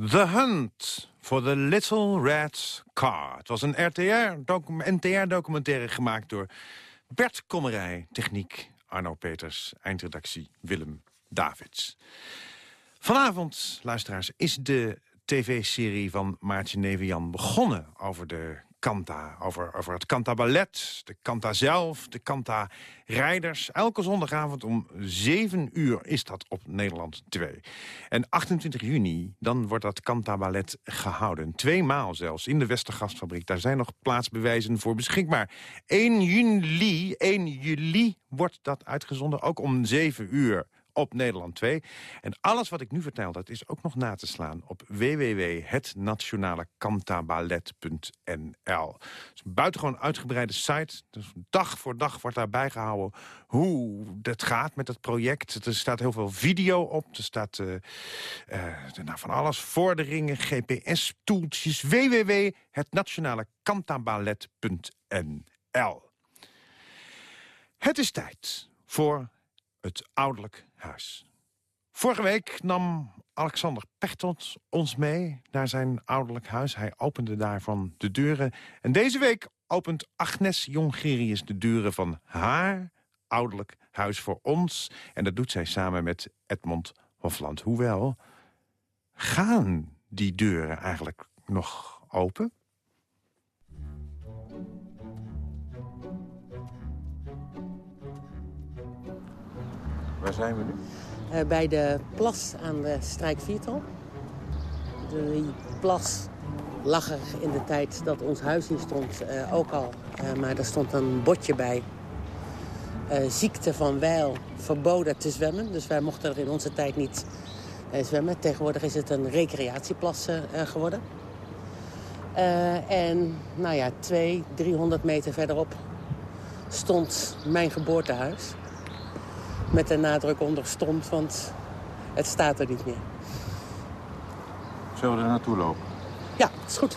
The Hunt for the Little Red Car. Het was een NTR-documentaire gemaakt door Bert Kommerij. Techniek Arno Peters. Eindredactie Willem Davids. Vanavond, luisteraars, is de tv-serie van Maartje Nevenjan begonnen... over de Kanta. Over, over het Kanta Ballet, de Kanta zelf, de Kanta Rijders. Elke zondagavond om 7 uur is dat op Nederland 2. En 28 juni, dan wordt dat Kanta Ballet gehouden. Tweemaal zelfs, in de Westergastfabriek. Daar zijn nog plaatsbewijzen voor beschikbaar. 1 juli, 1 juli wordt dat uitgezonden, ook om 7 uur op Nederland 2. En alles wat ik nu vertel, dat is ook nog na te slaan op www.hetnationalecantaballet.nl. Het is een buitengewoon uitgebreide site. Dus dag voor dag wordt daar bijgehouden hoe het gaat met het project. Er staat heel veel video op. Er staat uh, uh, van alles, vorderingen, GPS-toeltjes. www.hetnationalecantaballet.nl Het is tijd voor het ouderlijk Vorige week nam Alexander Pechtold ons mee naar zijn ouderlijk huis. Hij opende daarvan de deuren. En deze week opent Agnes Jongerius de deuren van haar ouderlijk huis voor ons. En dat doet zij samen met Edmond Hofland. Hoewel, gaan die deuren eigenlijk nog open? Waar zijn we nu? Uh, bij de plas aan de Strijkviertal. Die plas lag er in de tijd dat ons huis hier stond uh, ook al. Uh, maar er stond een bordje bij. ziekte van Weil verboden te zwemmen. Dus wij mochten er in onze tijd niet zwemmen. Tegenwoordig is het een recreatieplas geworden. en nou ja, 200, 300 meter verderop stond mijn geboortehuis met de nadruk onder stond, want het staat er niet meer. Zullen we er naartoe lopen? Ja, is goed.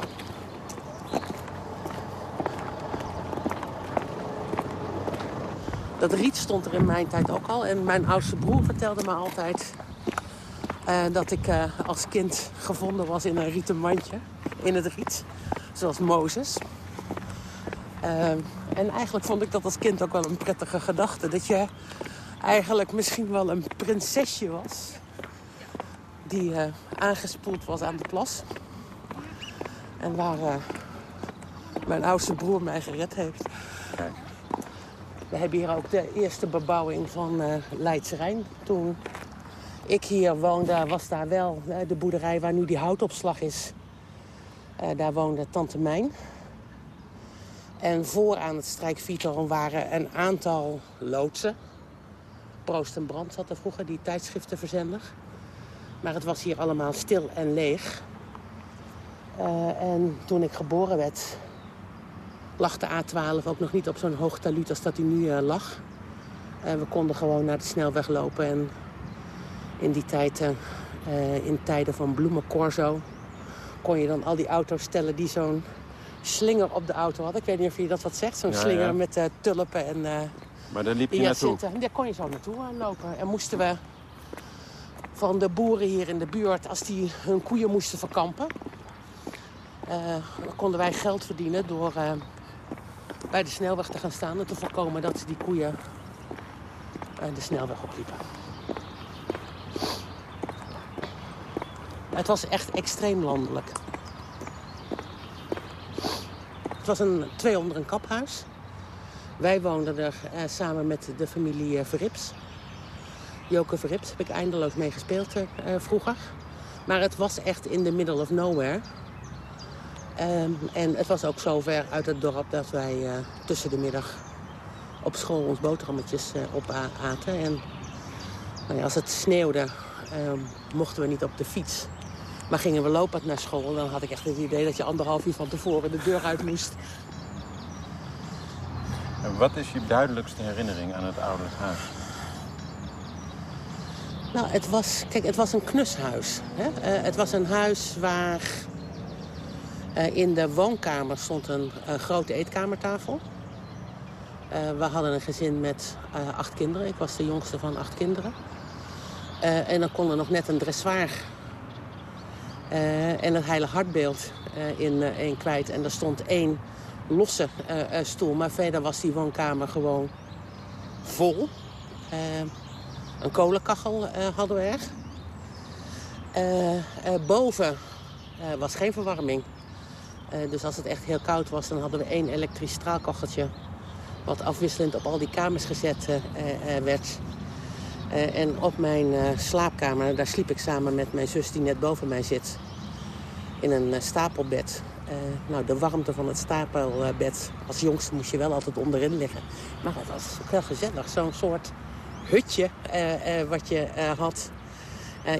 Dat riet stond er in mijn tijd ook al. En mijn oudste broer vertelde me altijd... Uh, dat ik uh, als kind gevonden was in een rieten mandje. In het riet. Zoals Mozes. Uh, en eigenlijk vond ik dat als kind ook wel een prettige gedachte. Dat je eigenlijk misschien wel een prinsesje was. Die uh, aangespoeld was aan de plas. En waar uh, mijn oudste broer mij gered heeft. We hebben hier ook de eerste bebouwing van uh, Leidse Rijn. Toen ik hier woonde, was daar wel de boerderij waar nu die houtopslag is. daar woonde Tante Mijn. En vooraan het strijkviertal waren een aantal loodsen. Proost en Brand zat er vroeger, die tijdschriftenverzender. Maar het was hier allemaal stil en leeg. Uh, en toen ik geboren werd, lag de A12 ook nog niet op zo'n hoog taluut als dat hij nu uh, lag. En we konden gewoon naar de snelweg lopen. En in die tijd, uh, in tijden van bloemencorso, kon je dan al die auto's stellen die zo'n slinger op de auto hadden. Ik weet niet of je dat wat zegt, zo'n ja, slinger ja. met tulpen en maar daar liep je naartoe? Zitten. Daar kon je zo naartoe lopen. En moesten we van de boeren hier in de buurt, als die hun koeien moesten verkampen... Uh, dan konden wij geld verdienen door uh, bij de snelweg te gaan staan... en te voorkomen dat die koeien uh, de snelweg opliepen. Het was echt extreem landelijk. Het was een twee onder een kaphuis. Wij woonden er eh, samen met de familie uh, Verrips. Joke Verrips heb ik eindeloos mee gespeeld uh, vroeger. Maar het was echt in the middle of nowhere. Um, en het was ook zo ver uit het dorp dat wij tussen de middag op school ons boterhammetjes opaten. En nou ja, als het sneeuwde um, mochten we niet op de fiets. Maar gingen we lopend naar school, dan had ik echt het idee dat je anderhalf uur van tevoren de deur uit moest. En wat is je duidelijkste herinnering aan het ouderlijk huis? Nou, het was, kijk, het was een knushuis. Hè? Uh, het was een huis waar uh, in de woonkamer stond een, een grote eetkamertafel. Uh, we hadden een gezin met acht kinderen. Ik was de jongste van acht kinderen. en dan kon er nog net een dressoir en het heilige hartbeeld in, in kwijt. En er stond één losse uh, stoel. Maar verder was die woonkamer gewoon vol. Uh, een kolenkachel uh, hadden we er. boven was geen verwarming. Eh, dus als het echt heel koud was, dan hadden we één elektrisch straalkacheltje... wat afwisselend op al die kamers gezet eh, eh, werd. Eh, en op mijn eh, slaapkamer, daar sliep ik samen met mijn zus die net boven mij zit... in een eh, stapelbed. Eh, nou, de warmte van het stapelbed, als jongste moest je wel altijd onderin liggen. Maar het was ook heel gezellig, zo'n soort hutje eh, eh, wat je had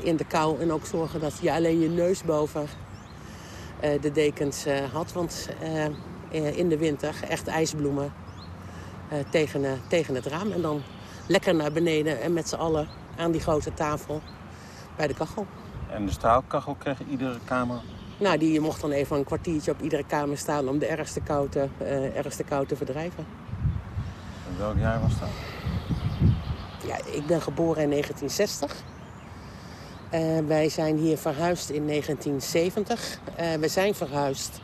in de kou. En ook zorgen dat je alleen je neus boven de dekens had. Want in de winter echt ijsbloemen tegen, tegen het raam. En dan lekker naar beneden en met z'n allen aan die grote tafel bij de kachel. En de straalkachel kreeg iedere kamer. Nou, die mocht dan even een kwartiertje op iedere kamer staan om de ergste kou te, eh, ergste kou te verdrijven. En welk jaar was dat? Ja, ik ben geboren in 1960. Eh, wij zijn hier verhuisd in 1970. Eh, we zijn verhuisd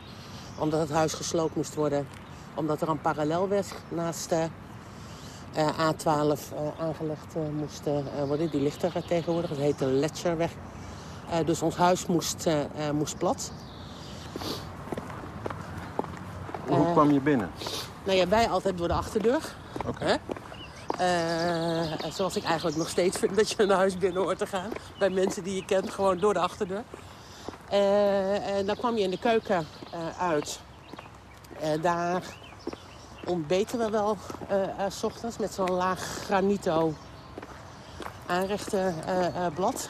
omdat het huis gesloopt moest worden. Omdat er een parallelweg naast de eh, A12 eh, aangelegd moest worden. Die ligt er tegenwoordig. Het heet de Letcherweg. Eh, dus ons huis moest, eh, eh, moest plat. Hoe kwam je binnen? nou ja, wij altijd door de achterdeur. Oké. Zoals ik eigenlijk nog steeds vind dat je een huis binnen hoort te gaan. Bij mensen die je kent, gewoon door de achterdeur. En dan kwam je in de keuken uit. Daar ontbeten we wel s ochtends met zo'n laag granito aanrechtenblad.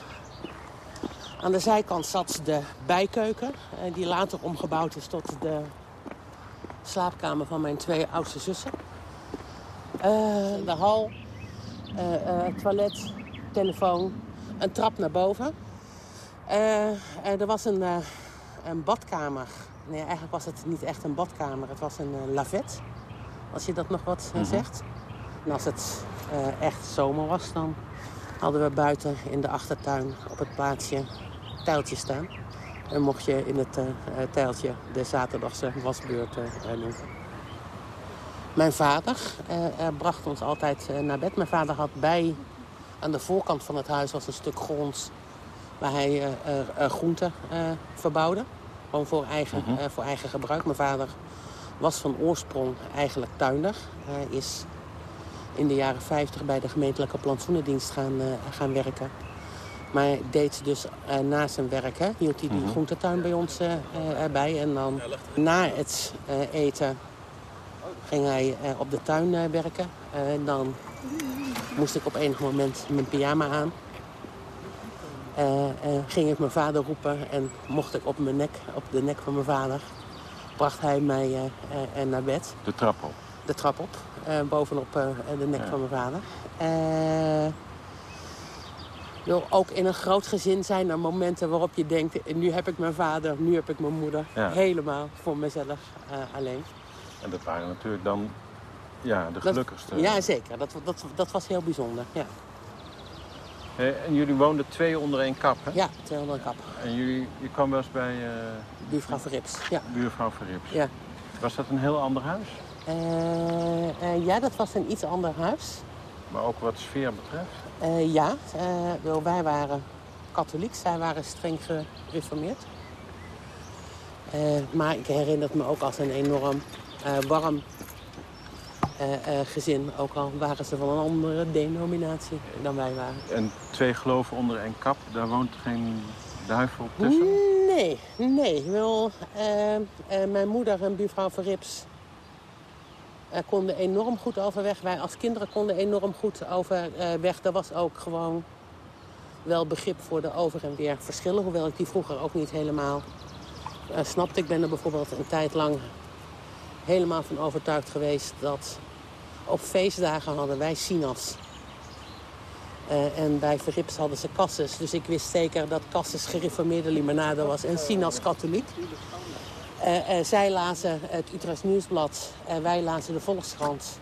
Aan de zijkant zat de bijkeuken, eh, die later omgebouwd is tot de slaapkamer van mijn twee oudste zussen. Eh, de hal, eh, toilet, telefoon, een trap naar boven. En er was een, een badkamer. Nee, eigenlijk was het niet echt een badkamer. Het was een lavet, als je dat nog wat Mhm. zegt. En als het echt zomer was, dan hadden we buiten in de achtertuin op het plaatsje tijltjes staan. En mocht je in het eh, tijltje de zaterdagse wasbeurt eh, eh, doen. Mijn vader eh, bracht ons altijd naar bed. Mijn vader had bij, aan de voorkant van het huis was een stuk grond waar hij groenten verbouwde. Gewoon voor eigen, Mhm. voor eigen gebruik. Mijn vader was van oorsprong eigenlijk tuinder. Hij is in de jaren 50 bij de gemeentelijke plantsoenendienst gaan, gaan werken. Maar hij deed dus eh, na zijn werk, hè, hield hij die Mhm. groentetuin bij ons eh, eh, erbij. En dan na het eten ging hij op de tuin werken. En dan moest ik op enig moment mijn pyjama aan. Eh, ging ik mijn vader roepen en mocht ik op, mijn nek, op de nek van mijn vader... bracht hij mij naar bed De trap op. de trap op, bovenop de nek Ja. van mijn vader. Wil ook in een groot gezin zijn er momenten waarop je denkt... nu heb ik mijn vader, nu heb ik mijn moeder. Ja. Helemaal voor mezelf eh, alleen. En dat waren natuurlijk dan ja, de Dat- gelukkigste. Ja, zeker. Dat, dat, dat was heel bijzonder. Ja, Eh, en jullie woonden twee onder één kap, hè? ja 200 kap. En jullie, je kwam wel eens bij eh, Buurvrouw Verrips, ja. buurvrouw Verrips. Ja. Was dat een heel ander huis? Ja, dat was een iets ander huis. Maar ook wat sfeer betreft? Eh, ja, wel, wij waren katholiek, zij waren streng gereformeerd. Eh, maar ik herinner het me ook als een enorm warm gezin. Ook al waren ze van een andere denominatie dan wij waren. En twee geloven onder één kap, daar woont geen duivel tussen? Nee, nee. Wel, mijn moeder en buurvrouw Verrips konden enorm goed overweg. Wij als kinderen konden enorm goed overweg. Er was ook gewoon wel begrip voor de over en weer verschillen. Hoewel ik die vroeger ook niet helemaal eh, snapte. Ik ben er bijvoorbeeld een tijd lang helemaal van overtuigd geweest dat op feestdagen hadden wij sinas. Eh, en bij Verrips hadden ze Cassis. Dus ik wist zeker dat Cassis gereformeerde limonade was en Sinas katholiek. Eh, eh, zij lazen het Utrechts Nieuwsblad en wij lazen de Volkskrant.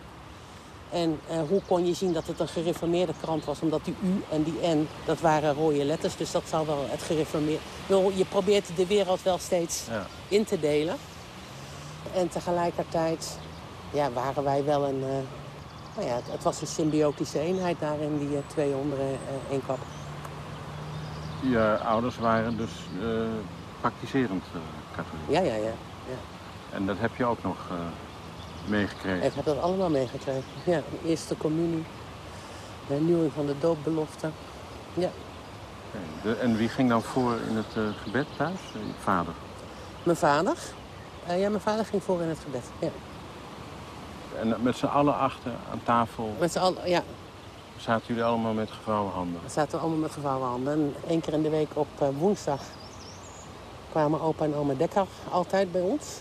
En eh, hoe kon je zien dat het een gereformeerde krant was? Omdat die U en die N, dat waren rode letters. Dus dat zal wel het gereformeerd... Wel, Je probeert de wereld wel steeds Ja. in te delen. En tegelijkertijd ja, waren wij wel een... nou ja, het, het was een symbiotische eenheid daar in die twee onder eh, één kap. Je ouders waren dus praktiserend eh, katholiek. Ja, ja, ja. Ja. En dat heb je ook nog eh, meegekregen? Ik heb dat allemaal meegekregen. Ja, de eerste communie. De hernieuwing van de doopbelofte. Ja. De- en wie ging dan voor in het eh, gebed thuis? Je vader? Mijn vader. Ja, mijn vader ging voor in het gebed. Ja. En met z'n allen achter aan tafel Met z'n allen, ja. zaten jullie allemaal met gevouwen handen? We zaten allemaal met gevouwen handen. En één keer in de week op woensdag kwamen opa en oma Dekker altijd bij ons.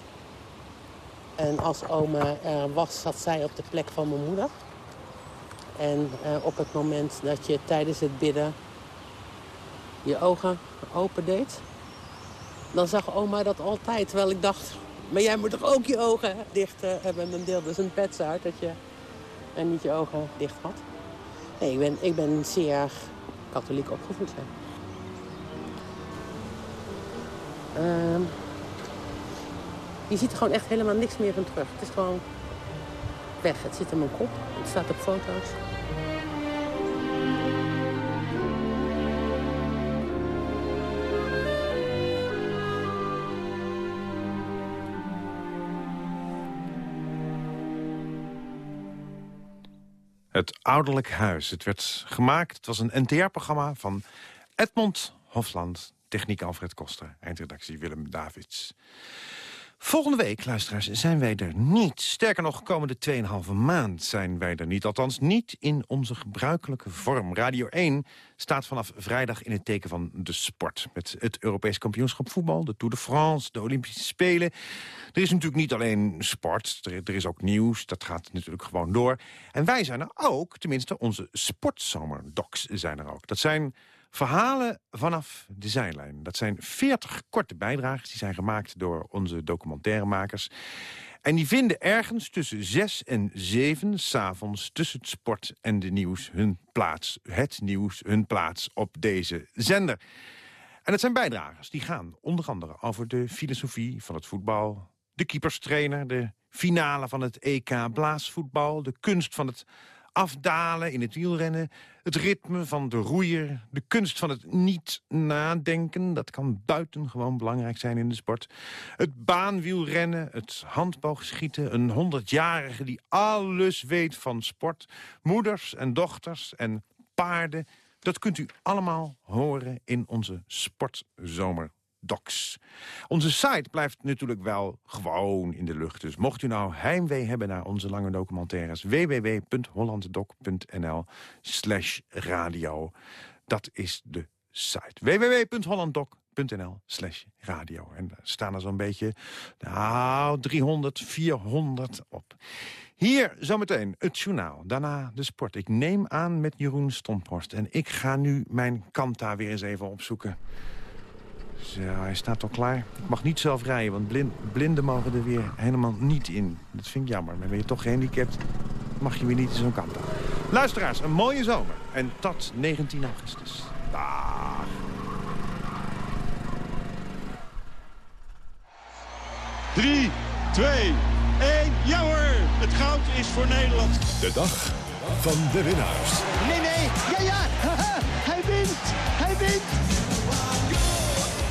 En als oma er was, zat zij op de plek van mijn moeder. En eh, op het moment dat je tijdens het bidden je ogen open deed... dan zag oma dat altijd. Terwijl ik dacht, maar jij moet toch ook je ogen dicht eh, hebben. En dan deelde ze een pets uit dat je en niet je ogen dicht had. Nee, ik ben, ik ben zeer katholiek opgevoed. Ehm, je ziet er gewoon echt helemaal niks meer van terug. Het is gewoon weg. Het zit in mijn kop. Het staat op foto's. Het Ouderlijk Huis. Het werd gemaakt, het was een NTR-programma van Edmond Hofland. Techniek Alfred Koster, eindredactie Willem Davids. Volgende week, luisteraars, zijn wij er niet. Sterker nog, komende 2,5 maand zijn wij er niet. Althans, niet in onze gebruikelijke vorm. Radio 1 staat vanaf vrijdag in het teken van de sport. Met het Europees kampioenschap voetbal, de Tour de France, de Olympische Spelen. Er is natuurlijk niet alleen sport, er, is ook nieuws. Dat gaat natuurlijk gewoon door. En wij zijn er ook, tenminste onze sportzomerdocs zijn er ook. Dat zijn Verhalen vanaf de zijlijn. Dat zijn 40 korte bijdragen. Die zijn gemaakt door onze documentairemakers. En die vinden ergens tussen 6 en 7 s'avonds... tussen het sport en de nieuws hun plaats. Het nieuws hun plaats op deze zender. En het zijn bijdragers die gaan onder andere over de filosofie van het voetbal... de keeperstrainer, de finale van het EK blaasvoetbal... de kunst van het afdalen in het wielrennen... het ritme van de roeier, de kunst van het niet nadenken... dat kan buitengewoon belangrijk zijn in de sport. Het baanwielrennen, het handboogschieten... een honderdjarige die alles weet van sport. Moeders en dochters en paarden... dat kunt u allemaal horen in onze sportzomer. Docs. Onze site blijft natuurlijk wel gewoon in de lucht. Dus mocht u nou heimwee hebben naar onze lange documentaires... www.hollanddoc.nl slash radio. Dat is de site. www.hollanddoc.nl slash radio. En daar staan er zo'n beetje, nou, 300, 400 op. Hier zometeen het journaal, daarna de sport. Ik neem aan met Jeroen Stomphorst. En ik ga nu mijn Kanta weer eens even opzoeken. Zo, hij staat al klaar. Ik mag niet zelf rijden, want blind, blinden mogen er weer helemaal niet in. Dat vind ik jammer. Maar ben je toch gehandicapt, mag je weer niet in zo'n kant aan. Luisteraars, een mooie zomer. En tot 19 augustus. Dag. Drie, twee, één. Ja hoor, het goud is voor Nederland. De dag van de winnaars. Nee, nee, ja, ja, haha, hij wint, hij wint.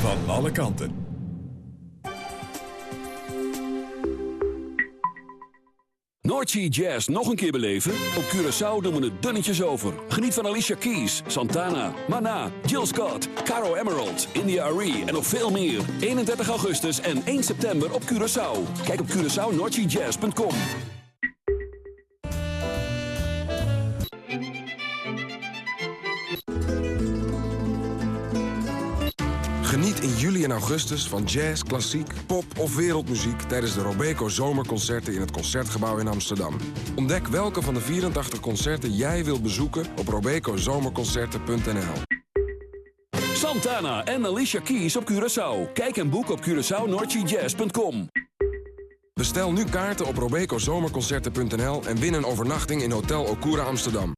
van alle kanten. Noordsea Jazz nog een keer beleven? Op Curaçao doen we het dunnetjes over. Geniet van Alicia Keys, Santana, Mana, Jill Scott, Caro Emerald, India Arie en nog veel meer. 31 augustus en 1 september op Curaçao. Kijk op CuraçaoNoordseaJazz.com. juli en augustus van jazz, klassiek, pop of wereldmuziek... tijdens de Robeco Zomerconcerten in het Concertgebouw in Amsterdam. Ontdek welke van de 84 concerten jij wilt bezoeken op robecozomerconcerten.nl. Santana en Alicia Keys op Curaçao. Kijk en boek op CuraçaoNoordseaJazz.com. Bestel nu kaarten op robecozomerconcerten.nl en win een overnachting in Hotel Okura Amsterdam.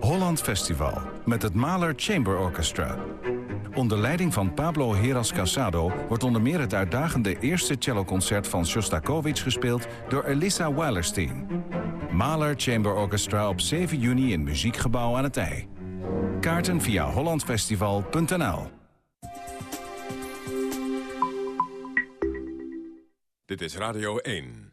Holland Festival met het Mahler Chamber Orchestra. Onder leiding van Pablo Heras Casado wordt onder meer het uitdagende eerste celloconcert van Shostakovich gespeeld door Elisa Weilerstein. Mahler Chamber Orchestra op 7 juni in Muziekgebouw aan het IJ. Kaarten via hollandfestival.nl Dit is Radio 1.